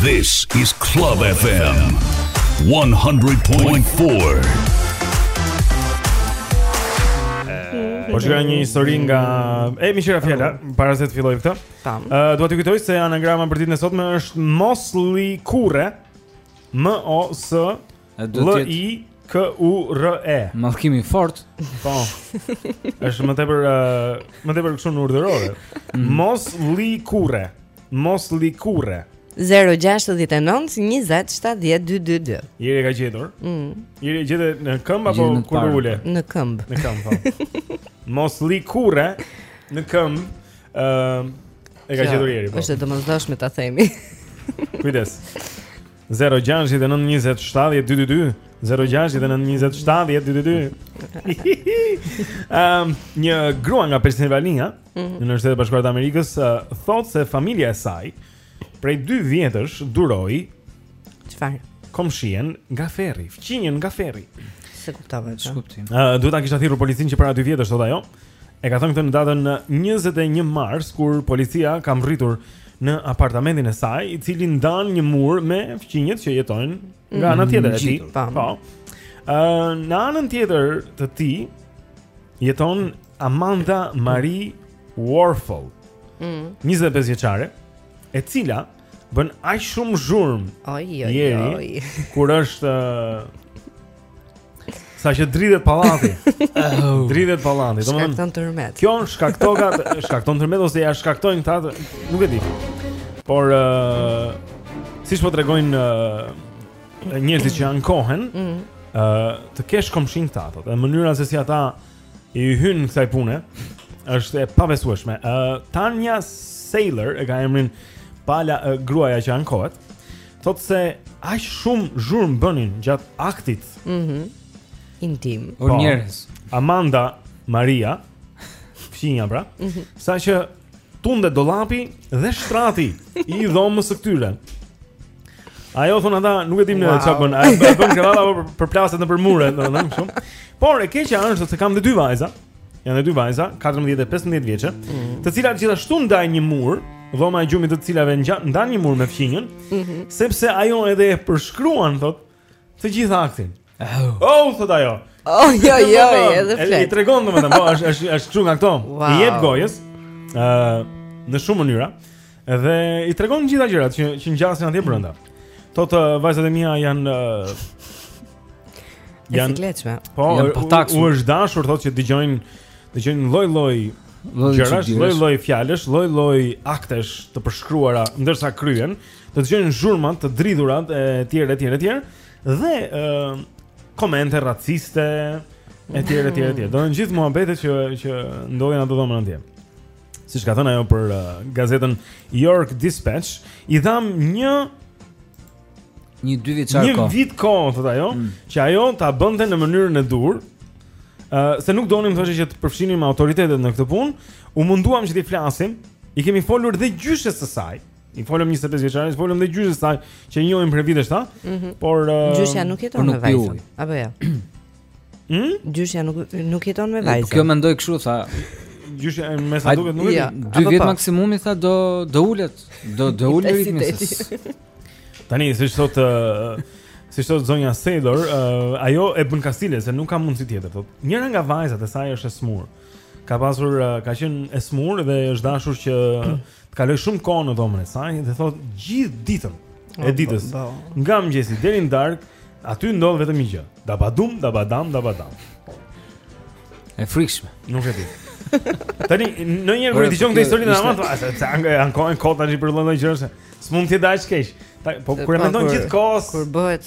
[SPEAKER 3] This is Club FM 100.4.
[SPEAKER 2] Po shkruaj një histori nga e meqë ra fjala para se të filloj këtë.
[SPEAKER 4] Tam.
[SPEAKER 2] Ë uh, dua të kujtoj se anagrama për ditën e sotme është Mosli Kurre. M O S L I K U R E.
[SPEAKER 6] Mallkim i fort.
[SPEAKER 2] Po. Është më tepër më tepër kështu në urdhërore.
[SPEAKER 6] Mm.
[SPEAKER 2] Mos li kurre. Mos
[SPEAKER 4] li kurre. 0-6-19-27-12-2
[SPEAKER 2] Jeri e ka gjetur
[SPEAKER 4] mm.
[SPEAKER 2] Jeri e gjete në këmb apo kur ule?
[SPEAKER 4] Në këmb
[SPEAKER 2] Në këmb, po Mos li kure Në këmb uh, E ka gjetur jeri, po
[SPEAKER 4] është e domosdoshme ta themi
[SPEAKER 2] Kujdes 0-6-9-27-12-2 0-6-9-27-12-2 um, Një grua nga Pennsylvania
[SPEAKER 4] mm -hmm.
[SPEAKER 2] Në Shtetet e Bashkuara të Amerikës uh, Thot se familja e saj Prej dy vjetësh duroi
[SPEAKER 4] Çfarë?
[SPEAKER 2] Komshien nga ferri Fqinjen nga ferri
[SPEAKER 4] S'e kuptova këtë
[SPEAKER 2] uh, Duhet ta kisha thirrur policin që para dy vjetësh Thot ajo E ka thënë këtë në datën 21 mars Kur policia ka mbërritur në apartamentin e saj, i cili ndan një mur me fqinjët që jetojnë nga ana tjetër e tij.
[SPEAKER 4] Po.
[SPEAKER 2] Ë në anën tjetër të tij jeton Amanda Marie Warfel.
[SPEAKER 4] Mm.
[SPEAKER 2] 25 vjeçare, e cila bën aq shumë zhurmë.
[SPEAKER 4] Oj oj oj.
[SPEAKER 2] Kur është Sa që dridhet pallati. Oh. Dridhet pallati, domethënë.
[SPEAKER 4] Shkakton tërmet.
[SPEAKER 2] Kjo shkaktoka, shkakton tërmet ose ja shkaktojnë këta, nuk e di. Por ë uh, siç po tregojnë uh, njerëzit që ankohen, ë
[SPEAKER 4] mm.
[SPEAKER 2] uh, të kesh komshin këta, thotë. Mënyra se si ata i hyn kësaj pune është e pabesueshme. Ë uh, Tanya Saylor e ka emrin pala uh, gruaja që ankohet. Thot se aq shumë zhurmë bënin gjatë aktit.
[SPEAKER 4] Mhm. Mm
[SPEAKER 2] intim.
[SPEAKER 6] O po, njerëz.
[SPEAKER 2] Amanda Maria fqinja pra,
[SPEAKER 4] mm -hmm.
[SPEAKER 2] sa që tundej dollapi dhe shtrati i dhomës së këtyre. Ajo thon ata, nuk e dim në çfarë bën. A i bën krevatat apo përplaset nëpër mure, domethënë kështu. Por e keqja është se kam dhe dy vajza. Mm Janë dy vajza, 14 e 15 vjeçe, mm -hmm. të cilat gjithashtu ndajnë një mur, dhoma e gjumit të cilave ndan një mur me fqinjën,
[SPEAKER 4] mm -hmm.
[SPEAKER 2] sepse ajo edhe e përshkruan thot të gjithë aktin. Oh, oh thot ajo.
[SPEAKER 4] Oh, jo, jo, edhe flet.
[SPEAKER 2] E tregon domethënë, po është është është kështu nga këto.
[SPEAKER 4] Wow.
[SPEAKER 2] I jep gojës. ë uh, në shumë mënyra. Dhe i tregon gjitha gjërat që që ngjasin atje brenda. Thotë uh, vajzat e mia janë uh,
[SPEAKER 4] janë në siklet shumë.
[SPEAKER 2] Po,
[SPEAKER 6] janë
[SPEAKER 2] pa
[SPEAKER 6] taksë.
[SPEAKER 2] U është dashur thotë që të dëgjojnë dëgjojnë lloj-lloj gjërash, lloj-lloj fjalësh, lloj-lloj aktesh të përshkruara ndërsa kryhen, të dëgjojnë zhurmat, të dridhurat e tjera e tjera e tjera dhe ë uh, komente raciste e tjera e tjera e tjera. Domethënë gjithë muhabetet që që ndodhin atë dhomën atje. siç ka thënë ajo për uh, gazetën York Dispatch, i dham një
[SPEAKER 6] një dy
[SPEAKER 2] vit
[SPEAKER 6] kohë Një
[SPEAKER 2] vit kohë, thotë ajo, mm. që ajo ta bënte në mënyrën e duhur, uh, se nuk donim thoshte që të përfshinim autoritetet në këtë punë, u munduam që t'i flasim, i kemi folur dhe gjyshes së saj, i folëm 25 vjeçares, i folëm dhe gjyshes së saj që i njohim për vitesh tha,
[SPEAKER 4] mm -hmm.
[SPEAKER 2] por uh,
[SPEAKER 4] gjyshja nuk jeton me vajzën. Apo jo.
[SPEAKER 2] Hm?
[SPEAKER 4] Gjyshja nuk nuk jeton me vajzën.
[SPEAKER 6] Kjo mendoj kështu tha.
[SPEAKER 2] Gjyshja me sa duket nuk
[SPEAKER 6] jeton.
[SPEAKER 4] 2
[SPEAKER 6] vjet
[SPEAKER 4] po?
[SPEAKER 6] maksimumi tha do do ulet. Do do ulet ritmi.
[SPEAKER 2] Tani siç thotë siç thot zonja Sailor, uh, ajo e bën kastile se nuk ka mundësi tjetër, thot. Njëra nga vajzat e saj është e smurë. Ka pasur uh, ka qenë e smurë dhe është dashur që Të kalojë shumë kohë në dhomën e saj dhe thot gjithë ditën e ditës. Nga mëngjesi deri në darkë, aty ndodh vetëm një gjë. Dabadum, dabadam, dabadam.
[SPEAKER 6] E frikshme.
[SPEAKER 2] Nuk e di. Tani njëherë kur dëgjon këtë historinë na mund të thuash ankohen kot tani për lloj gjëje. S'mund të vij keq. Po kur e mendon
[SPEAKER 4] gjithë
[SPEAKER 2] kohës
[SPEAKER 4] kur bëhet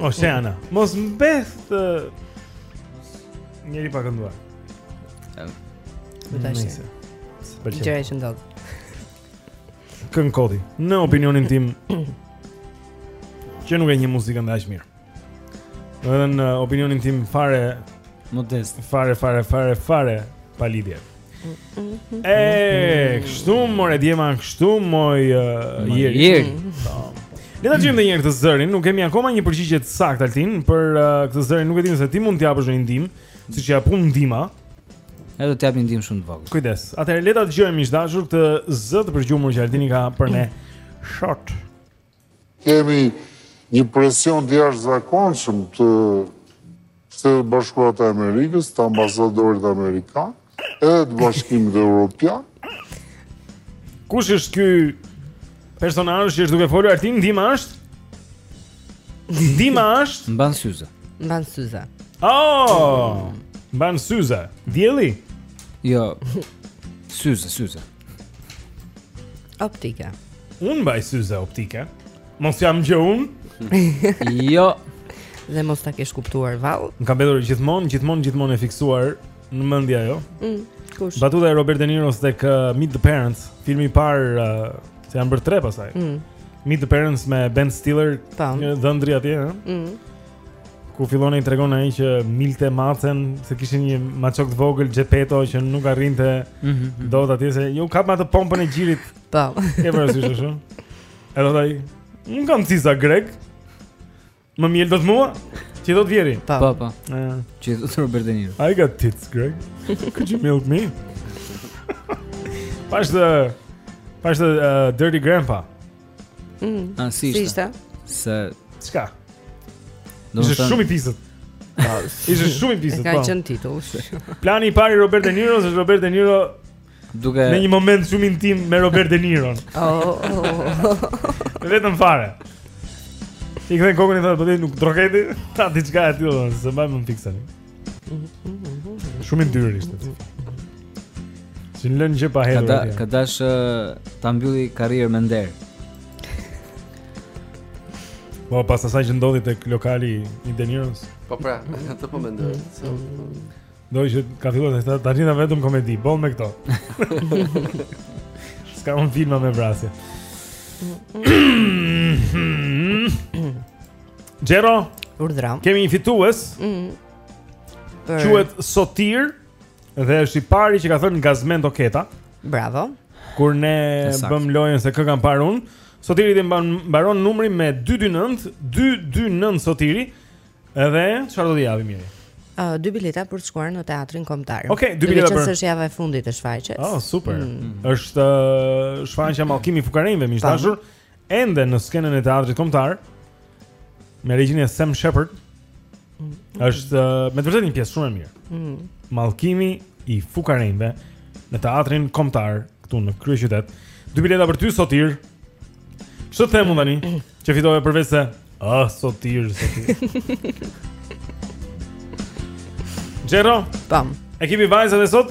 [SPEAKER 2] Oceana. Mos mbet njeri pa kënduar. Më tash.
[SPEAKER 4] Gjëra që ndodhin.
[SPEAKER 2] Kën kodi. Në opinionin tim që nuk e njoh muzikën dhe aq mirë. Edhe në opinionin tim fare
[SPEAKER 6] modest,
[SPEAKER 2] fare fare fare fare pa lidhje. E, kështu more djema, kështu moj uh, jeri.
[SPEAKER 6] Jeri.
[SPEAKER 2] Po. Le ta dëgjojmë dhe njëherë këtë zërin, nuk kemi akoma një përgjigje të saktë Altin për uh, këtë zërin, nuk e dimë nëse ti mund të japësh një ndihmë, siç japim ndihma.
[SPEAKER 6] Edhe të japim ndihmë shumë të vogël.
[SPEAKER 2] Kujdes. Atëherë le ta dëgjojmë miq të dashur këtë zë të përgjumur që Altini ka për ne. Short.
[SPEAKER 16] Kemi një presion të jashtëzakonshëm të
[SPEAKER 9] Shteteve të Bashkuara të Amerikës, të ambasadorit Amerikan, edhe të Bashkimit Europian.
[SPEAKER 2] Kush është ky personazh që është duke folur Artin? Ndihma është? Ndihma është?
[SPEAKER 6] Mban syze.
[SPEAKER 4] Mban syze.
[SPEAKER 2] Oh! Mban syze. Dielli?
[SPEAKER 6] Jo. Syze, syze.
[SPEAKER 4] Optike.
[SPEAKER 2] Unë mbaj syze optike. Mos jam gjë unë?
[SPEAKER 6] jo.
[SPEAKER 4] Dhe mos ta kesh kuptuar vallë.
[SPEAKER 2] Më ka mbetur gjithmonë, gjithmonë, gjithmonë e fiksuar në mendje ajo.
[SPEAKER 4] Mm, kush?
[SPEAKER 2] Batuta e Robert De Niros tek uh, Meet the Parents, filmi i parë uh, se janë bërë tre pastaj.
[SPEAKER 4] Mm.
[SPEAKER 2] Meet the Parents me Ben Stiller, po. dhëndri atje, ëh.
[SPEAKER 4] Mm.
[SPEAKER 2] ku fillon ai tregon ai që milte macen se kishin një maçok të vogël Xhepeto që nuk arrinte
[SPEAKER 6] mm -hmm.
[SPEAKER 2] dot atje se e kapte me atë pompën e gjirit.
[SPEAKER 4] Po.
[SPEAKER 2] Ke vërsi ashtu? Edhe ai, unë kam cica, Greg. Më mjel dot mua. i thotë vjehrri. Po,
[SPEAKER 6] po. po.
[SPEAKER 2] Ëh.
[SPEAKER 6] I thotë Robert De Niro.
[SPEAKER 2] I got tits, Greg. Could you milk me? Pashë, pashë uh, Dirty Grandpa.
[SPEAKER 4] Mm.
[SPEAKER 6] Ah, si ishte? Se
[SPEAKER 2] çka? Ishte shumë i pisët. Ishte shumë i pisët.
[SPEAKER 4] Ka
[SPEAKER 2] po.
[SPEAKER 4] qenë titull.
[SPEAKER 2] Plani i parë i Robert De Niros është Robert De Niro
[SPEAKER 6] duke
[SPEAKER 2] në një moment shumë intim me Robert De Niro.
[SPEAKER 4] Oh, oh, oh.
[SPEAKER 2] Vetëm fare. I kthen kokën i thotë, "Po ti nuk troket ti?" A diçka e tillë, s'e mbaj mend fiks. Shumë i ndyrë ishte. S'kishin lënë gjë pa hedhur. Ka
[SPEAKER 6] ka dash ta mbyllë karrierën me nder.
[SPEAKER 2] Po pas asaj që ndodhi tek lokali i Deniros.
[SPEAKER 7] Po pra, atë po mendoj.
[SPEAKER 2] Thua që ka filluar të thotë tani vetëm komedi, boll me këto. S'kam unë filma me vrasje. Xhero
[SPEAKER 4] Urdhëro
[SPEAKER 2] Kemi një fitues
[SPEAKER 4] mm. Për...
[SPEAKER 2] Quhet Sotir Dhe është i pari që ka thënë Gazmend Oketa
[SPEAKER 4] Bravo
[SPEAKER 2] Kur ne
[SPEAKER 6] Ekzakt.
[SPEAKER 2] bëm lojën se kë kam parë unë Sotiri dhe mbaron numri me 229 229 Sotiri Edhe çfarë do t'ia japim mirë
[SPEAKER 4] Uh, dy bileta për të shkuar në teatrin kombëtar.
[SPEAKER 2] Okej, okay,
[SPEAKER 4] dy
[SPEAKER 2] bileta për.
[SPEAKER 4] Meqë është java e fundit e shfaqjes.
[SPEAKER 2] Oh, super.
[SPEAKER 4] Mm.
[SPEAKER 2] Është uh, shfaqja Mallkimi i Fukarenjve, miq
[SPEAKER 4] të
[SPEAKER 2] dashur. Ende në skenën e teatrit kombëtar me regjinë e Sam Shepard mm. është uh, me të vërtetë një pjesë shumë e mirë.
[SPEAKER 4] Mm.
[SPEAKER 2] Mallkimi i fukarenjve në teatrin kombëtar këtu në kryeqytet. Dy bileta për ty Sotir. Ç'të them unë tani? Që fitove përveç se ah, Sotir, Sotir. Xhero,
[SPEAKER 4] tam.
[SPEAKER 2] Ekipi
[SPEAKER 6] i vajzave
[SPEAKER 2] sot?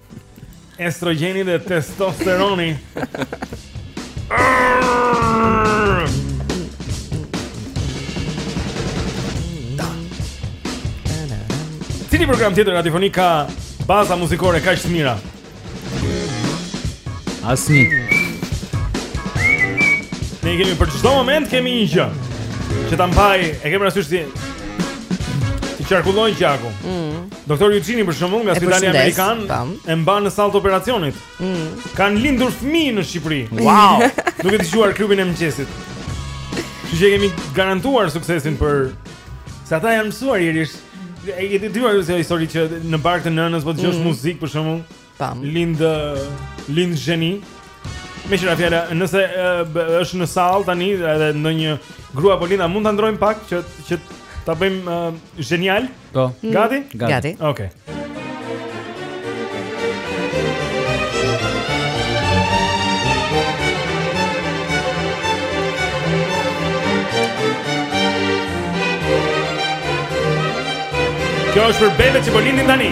[SPEAKER 2] Estrogeni dhe testosteroni. Cili program tjetër radiofonik ka baza muzikore kaq të mira?
[SPEAKER 6] Asnjë.
[SPEAKER 2] Ne kemi për çdo moment kemi një gjë. Që ta mbaj, e kemi rastësisht. Të qarkullon gjaku.
[SPEAKER 4] Mhm.
[SPEAKER 2] Doktor Eugene për shembull nga Spitali Amerikan e mban në sallë të operacionit.
[SPEAKER 4] Mm.
[SPEAKER 2] Kanë lindur fëmijë në Shqipëri.
[SPEAKER 6] Wow.
[SPEAKER 2] Duke dëgjuar klubin e mëngjesit. Kështu që e kemi garantuar suksesin për se ata janë mësuar Jeri. E di atë histori që në bark të nënës po dëgjosh
[SPEAKER 4] mm.
[SPEAKER 2] muzikë për shembull.
[SPEAKER 4] Pam.
[SPEAKER 2] Lind, lind gjeni. Meqë ra fjala, nëse është në sallë tani edhe ndonjë grua po lind a mund ta ndrojmë pak që që ta bëjmë uh, genial?
[SPEAKER 6] Po.
[SPEAKER 2] Mm.
[SPEAKER 6] Gati?
[SPEAKER 4] Gati.
[SPEAKER 2] Okej. Okay. Kjo është për bebet që po lindin tani.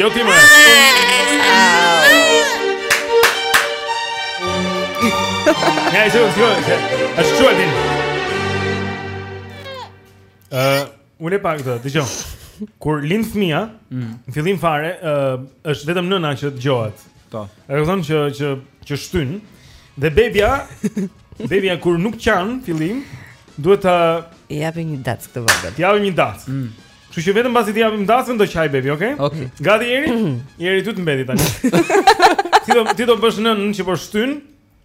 [SPEAKER 2] Jo ti më. Ja, ju ju. A shkruaj ti? Ë, unë pak do, dëgjoj. Kur lind fëmia, mm. në fillim fare, ë, është vetëm nëna që dëgjohet.
[SPEAKER 6] Po.
[SPEAKER 2] E kupton që që që shtyn dhe bebia, bebia kur nuk qan fillim, duhet
[SPEAKER 4] t'i japim një dackë të vogël.
[SPEAKER 2] T'i japim një dackë. Mm. Kështu që vetëm pasi t'i japim dackën do qaj bebi, okay?
[SPEAKER 6] Okay.
[SPEAKER 2] Gati Jeri? Jeri ty të mbeti tani. ti do ti do bësh nënën që po shtyn.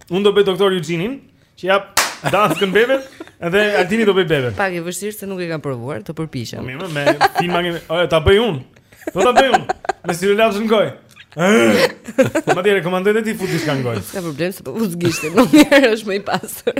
[SPEAKER 2] Unë do bëj doktor Eugene-in, që i jap dackën bebes dhe Altini do bëjë beben.
[SPEAKER 4] Pak e vështirë se nuk e kam provuar, të përpiqem.
[SPEAKER 2] Po mirë, me ti mangë, o ta bëj unë. Po ta bëj unë. Me si lëlash në gojë. Ma rekomandojnë të fus diçka në gojë
[SPEAKER 4] S'ka problem se po
[SPEAKER 2] fut gishtin Në njerë është më i pastër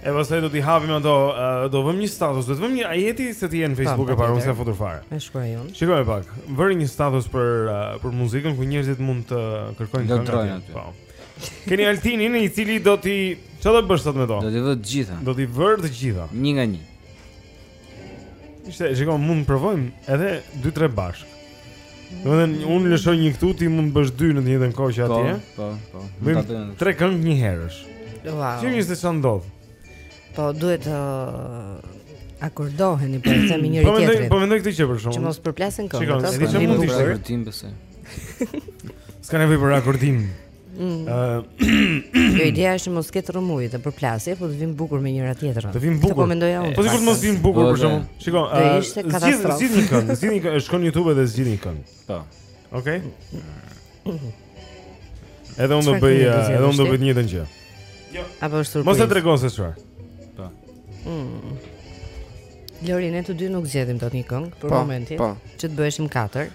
[SPEAKER 2] E pastaj do t'i hapim ato, uh, do vëmë një status, do të vëmë një ajeti se ti je në Facebook e para
[SPEAKER 4] ose
[SPEAKER 2] në foto fare.
[SPEAKER 4] E shikojmë.
[SPEAKER 2] Shikojmë pak. Vëri një status për uh, për muzikën ku njerëzit mund të kërkojnë këngë.
[SPEAKER 6] Do
[SPEAKER 2] ndrojnë
[SPEAKER 6] aty.
[SPEAKER 2] Po. Keni Altinin i cili do t'i çfarë do bësh sot me to?
[SPEAKER 6] Do t'i vë të gjitha.
[SPEAKER 2] Do t'i vërë të gjitha.
[SPEAKER 6] Një nga një.
[SPEAKER 2] Ishte, shiko, mund të provojmë edhe 2-3 bashkë. Domethënë mm. unë lëshoj një këtu ti mund të bësh dy në të njëjtën kohë që
[SPEAKER 6] po,
[SPEAKER 2] atje.
[SPEAKER 6] Po, po, po.
[SPEAKER 2] Bëjmë tre këngë njëherësh.
[SPEAKER 4] Wow.
[SPEAKER 2] Të shohim ça ndodh.
[SPEAKER 4] Po duhet të uh, akordoheni për të themi njëri tjetrin.
[SPEAKER 2] Po mendoj këtë që për shkakun.
[SPEAKER 4] Që mos
[SPEAKER 2] përplasen
[SPEAKER 4] këngët.
[SPEAKER 2] Shiko,
[SPEAKER 4] edhe
[SPEAKER 2] çfarë mund të ishte
[SPEAKER 6] akordim besoj.
[SPEAKER 2] S'ka nevojë për akordim.
[SPEAKER 4] Mm. Kjo ideja është mos ketë rrëmujë dhe përplasje, po të vijmë bukur me njëra tjetrën.
[SPEAKER 2] Të
[SPEAKER 4] vijmë
[SPEAKER 2] bukur.
[SPEAKER 4] Po mendoja unë.
[SPEAKER 2] Po sikur mos vijmë bukur për shembull.
[SPEAKER 4] Shikon,
[SPEAKER 2] zgjidh zgjidh një këngë, zgjidh një këngë, shkon në YouTube dhe zgjidh një këngë.
[SPEAKER 6] Po.
[SPEAKER 2] Okej. Edhe unë do bëj, edhe unë do bëj një tjetër gjë. Jo.
[SPEAKER 4] Apo është surprizë.
[SPEAKER 2] Mos e tregon se çfarë. Po.
[SPEAKER 4] Mm. Lori, ne të dy nuk zgjedhim dot një këngë për
[SPEAKER 7] po,
[SPEAKER 4] momentin.
[SPEAKER 7] Po.
[SPEAKER 4] Që të bëheshim katër.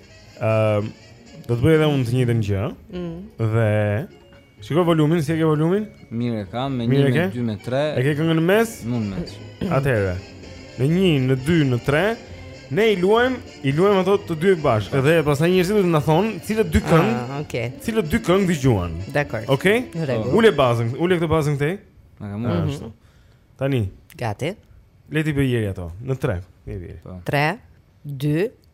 [SPEAKER 2] Ëm
[SPEAKER 6] uh,
[SPEAKER 2] do të bëj edhe unë të njëjtën gjë.
[SPEAKER 4] Mm.
[SPEAKER 2] Dhe shikoje volumin, si e ke volumin?
[SPEAKER 6] Mirë e kam, me 1 me 2 me 3.
[SPEAKER 2] E ke këngën në mes?
[SPEAKER 6] Nuk më.
[SPEAKER 2] Atëherë. Në 1, në 2, në 3. Ne i luajm, i luajm ato të dy bashkë. Dhe pastaj njerëzit do të na thonë cilat dy këngë.
[SPEAKER 4] Ah, okay.
[SPEAKER 2] Cilat dy këngë dëgjuan?
[SPEAKER 4] Dakord.
[SPEAKER 2] Okej.
[SPEAKER 4] Okay?
[SPEAKER 2] Ule bazën, ule këtë bazën këtej.
[SPEAKER 6] Na kam marrë
[SPEAKER 2] ashtu. Mhm. Tani.
[SPEAKER 4] Gati.
[SPEAKER 2] Le t'i bëj ato në 3. Mirë.
[SPEAKER 4] 3 2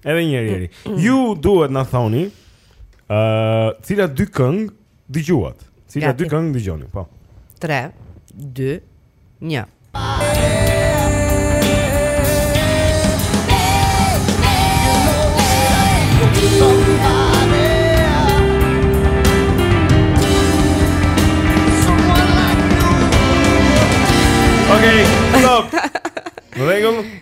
[SPEAKER 2] Edhe një herë. Ju duhet na thoni ë uh, cilat dy këngë dëgjuat? Cilat dy këngë dëgjoni? Po.
[SPEAKER 4] 3 2 1.
[SPEAKER 2] Okej, okay, stop. Rregull.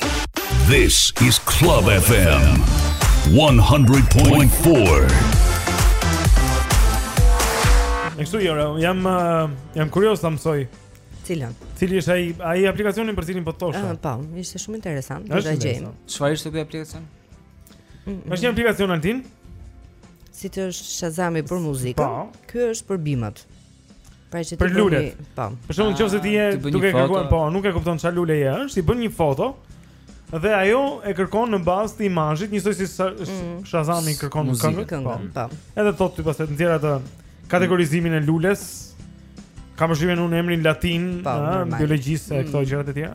[SPEAKER 3] This is Club FM 100.4.
[SPEAKER 2] E kështu jo, jam uh, jam kurioz ta mësoj.
[SPEAKER 4] Cilën?
[SPEAKER 2] Cili është ai ai aplikacioni për cilin po thoshe?
[SPEAKER 4] Ah, po, ishte shumë interesant, do ta gjejmë.
[SPEAKER 6] Çfarë ishte ky aplikacion?
[SPEAKER 2] Është një aplikacion Altin?
[SPEAKER 4] Siç është Shazami për muzikën?
[SPEAKER 2] Po.
[SPEAKER 4] Ky është për bimët. Pra që
[SPEAKER 2] për lulet.
[SPEAKER 4] Po.
[SPEAKER 2] Për shembull në qoftë se
[SPEAKER 6] ti
[SPEAKER 2] je
[SPEAKER 6] ah, duke
[SPEAKER 2] kërkuar, po, nuk e kupton ça luleje është, i bën një foto. Dhe ajo e kërkon në bazë të imazhit, njësoj si
[SPEAKER 4] mm.
[SPEAKER 2] Shazami kërkon muzikën.
[SPEAKER 4] Po. po.
[SPEAKER 2] Edhe të pastaj nxjerr atë kategorizimin e lules. Ka përfshirë dhe emrin latin,
[SPEAKER 4] në
[SPEAKER 2] biologjisë e këto
[SPEAKER 4] mm.
[SPEAKER 2] gjërat e tjera.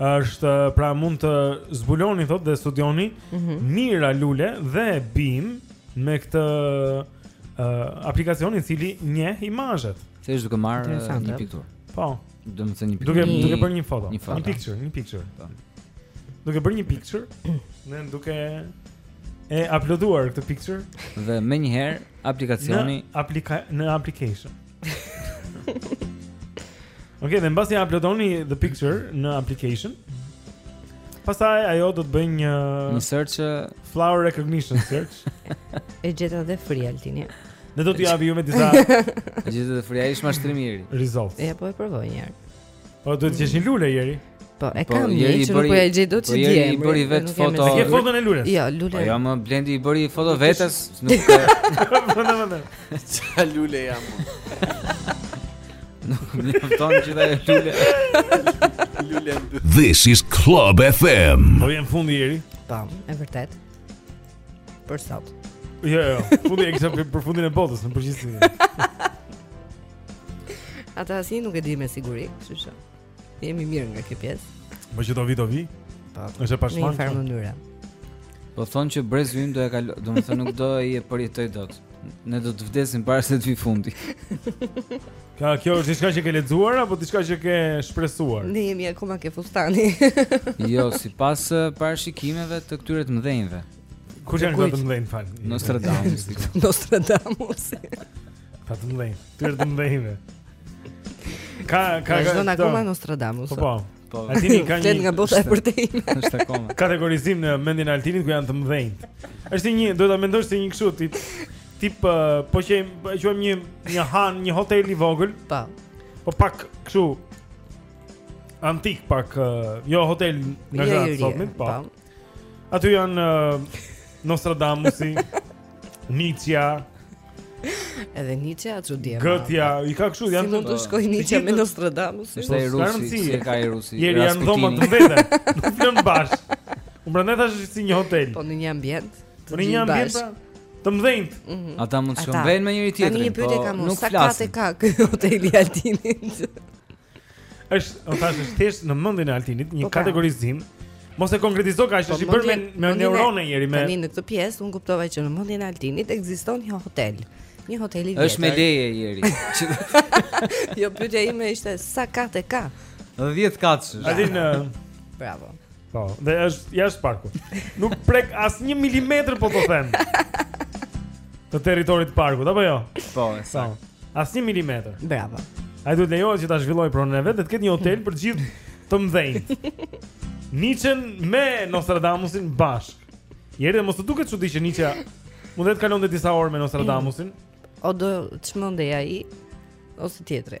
[SPEAKER 4] Është
[SPEAKER 2] pra mund të zbuloni thotë dhe studioni
[SPEAKER 4] mm
[SPEAKER 2] -hmm. mijëra lule dhe bimë me këtë uh, aplikacion i cili njeh imazhet.
[SPEAKER 6] Ti është duke
[SPEAKER 4] marr
[SPEAKER 6] një pikturë.
[SPEAKER 2] Po.
[SPEAKER 6] Do të thënë një pikturë.
[SPEAKER 2] Duke duke bërë një foto.
[SPEAKER 6] Një, foto.
[SPEAKER 2] një picture, një picture.
[SPEAKER 6] Po.
[SPEAKER 2] Duke bërë një picture, e duke e uploaduar këtë picture
[SPEAKER 6] dhe menjëherë aplikacioni
[SPEAKER 2] në aplika në application. Okej, okay, dhe mbasi uploadoni the picture në application, pastaj ajo do të bëjë një
[SPEAKER 6] një search
[SPEAKER 2] flower recognition search.
[SPEAKER 4] e gjeta dhe free Altin.
[SPEAKER 2] Ne do t'ju vijë ju me disa
[SPEAKER 6] E gjeta dhe free a ish ma shtrimiri
[SPEAKER 2] Results
[SPEAKER 4] Ja po e provoj njëherë
[SPEAKER 2] Po duhet të gjesh një lule Jeri.
[SPEAKER 4] Po, e
[SPEAKER 6] po,
[SPEAKER 4] kam një që nuk po ja gjej dot
[SPEAKER 6] si dje.
[SPEAKER 4] Po,
[SPEAKER 6] bëri
[SPEAKER 4] vetë
[SPEAKER 6] foto.
[SPEAKER 2] Ke foton e lules?
[SPEAKER 4] Jo, lule.
[SPEAKER 6] Po, jo, më Blendi i bëri foto vetes, nuk e.
[SPEAKER 2] Po, na vënë.
[SPEAKER 7] Sa lule jam.
[SPEAKER 6] Mjafton që ta lule.
[SPEAKER 7] Lule.
[SPEAKER 3] This is Club FM.
[SPEAKER 2] Po vjen fundi Jeri.
[SPEAKER 4] Tam, e vërtetë. për sot.
[SPEAKER 2] Jo, jo, jo. fundi e kisha për fundin e botës në përgjithësi.
[SPEAKER 4] Atë asnjë nuk e di me siguri, kështu që jemi mirë nga kjo pjesë.
[SPEAKER 2] Meqë do vijë do vijë.
[SPEAKER 4] Po.
[SPEAKER 2] Është e
[SPEAKER 4] pashmang. Në
[SPEAKER 2] njëfarë
[SPEAKER 4] mënyre.
[SPEAKER 6] Po thonë që brezi ynë do e kalojë, domethënë nuk do e përjetojë dot. Ne do të vdesim para se të vijë fundi.
[SPEAKER 2] Ka kjo është diçka që ke lexuar apo diçka që ke shpresuar?
[SPEAKER 4] Ne jemi akoma ke fustani.
[SPEAKER 6] jo, sipas eh, parashikimeve të këtyre të mëdhenjve.
[SPEAKER 2] Kush janë këta të mëdhenj fal?
[SPEAKER 6] Nostradamus.
[SPEAKER 4] Nostradamus.
[SPEAKER 2] Ka të mëdhenj, të të mëdhenjve. Ka ka
[SPEAKER 4] ka.
[SPEAKER 2] Është
[SPEAKER 4] akoma Nostradamus.
[SPEAKER 2] Po po.
[SPEAKER 6] Po.
[SPEAKER 2] Altini ka një.
[SPEAKER 4] Flet nga bota e përtejme.
[SPEAKER 6] Është akoma.
[SPEAKER 2] Kategorizim në mendjen e Altinit ku janë të mëdhenj. Është një, duhet ta mendosh si një kështu tip tip uh, po ta quajmë një një han, një hotel i vogël.
[SPEAKER 4] Po.
[SPEAKER 2] Po pak kështu antik pak uh, jo hotel nga
[SPEAKER 4] jo,
[SPEAKER 2] jo,
[SPEAKER 4] jo,
[SPEAKER 2] sotmit, po.
[SPEAKER 4] po.
[SPEAKER 2] Aty janë uh, Nostradamusi, Nietzsche.
[SPEAKER 4] Edhe Nietzsche a çudi.
[SPEAKER 2] Gëtja, i ka kështu janë.
[SPEAKER 4] Si mund të shkojë Nietzsche me Nostradamus?
[SPEAKER 6] Po, është ai rusi, si e ka ai rusi.
[SPEAKER 2] Jeri janë dhoma të veta. Nuk flenë bashkë. Unë prandaj thashë si një hotel.
[SPEAKER 4] Po në një ambient.
[SPEAKER 2] Po në një ambient pra, të mëdhenj.
[SPEAKER 4] Mhm.
[SPEAKER 6] Ata mund të shkëmbejnë me njëri-tjetrin.
[SPEAKER 4] Tani një pyetje
[SPEAKER 6] po,
[SPEAKER 4] kam, sa kate ka ky hoteli i Altinit?
[SPEAKER 2] Është, u thashë, është thjesht në mendjen e Altinit një
[SPEAKER 4] po, pra.
[SPEAKER 2] kategorizim. Mos e konkretizo kaq, është po, i bërë me me neurone Jeri me.
[SPEAKER 4] Tani në këtë pjesë unë kuptova që në mendjen e Altinit ekziston një hotel. Një hotel i vjetër.
[SPEAKER 6] Është me leje Jeri.
[SPEAKER 4] Jo pyetja ime ishte sa kate ka?
[SPEAKER 6] 10 katësh.
[SPEAKER 2] Altin,
[SPEAKER 4] bravo.
[SPEAKER 2] Po, dhe është jashtë parkut. Nuk prek as një milimetr po të them. Të territorit të parkut, apo jo?
[SPEAKER 6] Po, saktë.
[SPEAKER 2] Po, as një milimetr.
[SPEAKER 4] Bravo.
[SPEAKER 2] Ai duhet lejohet që ta zhvillojë pronën e vet dhe të ketë një hotel për gjithë të mdhenjtë. Niçen me Nostradamusin bashkë. Jeri mos të duket çudi që Niçja mund të kalonte disa orë me Nostradamusin.
[SPEAKER 4] O do çmendej ai ose tjetri.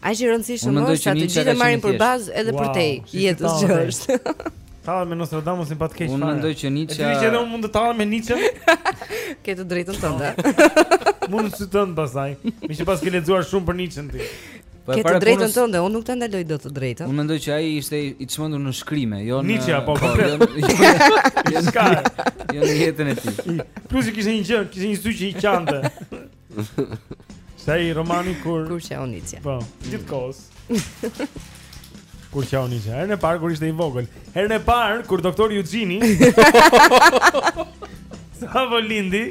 [SPEAKER 4] Aq i rëndësishëm është sa të gjithë e marrin për bazë edhe
[SPEAKER 2] përtej
[SPEAKER 4] jetës që është.
[SPEAKER 2] Tallem me Nostradamusin pak keq fare.
[SPEAKER 6] Unë mendoj që Nietzsche.
[SPEAKER 2] Ti thënë unë mund të tallem me Nietzsche?
[SPEAKER 4] Ke të drejtën tënde.
[SPEAKER 2] Mund të syton pastaj. Meqë paske lexuar shumë për Nietzschen ti.
[SPEAKER 6] Po e para
[SPEAKER 4] drejtën
[SPEAKER 6] punës...
[SPEAKER 4] tënde, unë nuk të ndaloj dot të drejtën.
[SPEAKER 6] Unë mendoj që ai ishte i çmendur në shkrime, jo në
[SPEAKER 2] Nietzsche apo
[SPEAKER 6] po. Jo, jo, jo në jetën e tij.
[SPEAKER 2] Plus ai kishte një gjë, kishte një sy që i qante. Si romani kur
[SPEAKER 4] kur qau Niçja.
[SPEAKER 2] Po, gjithë kohës. Kur qau Niçja. Herën e parë kur ishte i vogël. Herën e parë kur doktor Juxhini Sapo lindi?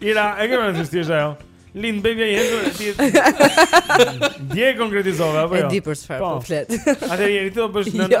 [SPEAKER 2] Ira, e ke mësuar si është ajo? Lind bebi e tjerë e tjerë Dje e konkretizove, apo jo?
[SPEAKER 4] E di për çfarë po, po flet
[SPEAKER 2] Atëherë ti të bësh nënën
[SPEAKER 4] jo,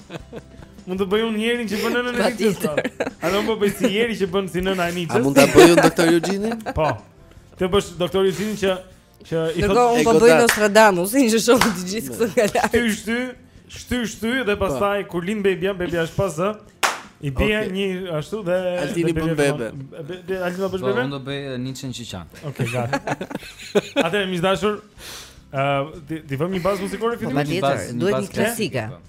[SPEAKER 2] Mund të bëj unë njeriun që bën nënën e Niçes. A do më bëj si njeri që bën si nëna e Niçes?
[SPEAKER 7] A mund ta bëj unë doktor Juxhinin?
[SPEAKER 2] Po. Të bësh doktor Juxhinin që që i thotë
[SPEAKER 4] unë po bëj Nostradamusin që shoh të gjithë këtë nga lart.
[SPEAKER 2] Shty shty, shty shty dhe po. pastaj kur lind bebia, bebia është pa zë. I bie
[SPEAKER 7] okay.
[SPEAKER 2] një ashtu dhe
[SPEAKER 7] Altini bën bebe.
[SPEAKER 2] Altini bën
[SPEAKER 6] po,
[SPEAKER 2] bebe.
[SPEAKER 6] Unë do bëj eh, Niçen, Niçen.
[SPEAKER 2] Okej, gati. Atëherë të dashur. Ëh, t'i vëmë një bazë muzikore këtu?
[SPEAKER 4] Po,
[SPEAKER 2] një
[SPEAKER 4] bazë, duhet një klasike.
[SPEAKER 2] Po.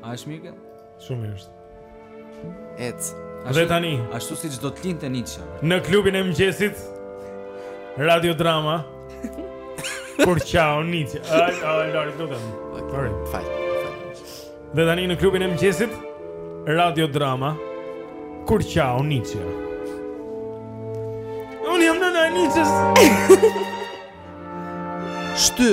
[SPEAKER 6] A është mirë kjo?
[SPEAKER 2] Shumë mirë është.
[SPEAKER 7] Ec.
[SPEAKER 2] Dhe tani,
[SPEAKER 6] ashtu siç do të lindte Nietzsche.
[SPEAKER 2] Në klubin e mëngjesit Radio Drama. Kur qau Nietzsche. Ai, ai, Lori, të lutem. Lori,
[SPEAKER 7] fal.
[SPEAKER 2] Dhe tani në klubin e mëngjesit Radio Drama. Kur qau Nietzsche. Unë jam nëna e Nietzsches.
[SPEAKER 7] Shty.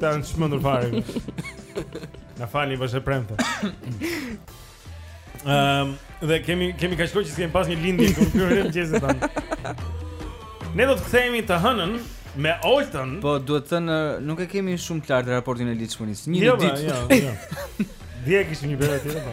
[SPEAKER 2] Janë çmendur fare Na falni, është e premte um, Dhe kemi, kemi kaq kohë që s'kemi pas një lindje Në klubin e mëngjesit Ne do të kthehemi të hënën Me Olton.
[SPEAKER 6] Po duhet thënë nuk e kemi shumë të lartë raportin e lindshmërisë. Një
[SPEAKER 2] jo,
[SPEAKER 6] ditë.
[SPEAKER 2] Jo, jo. Dhe kishim një vepër tjetër po.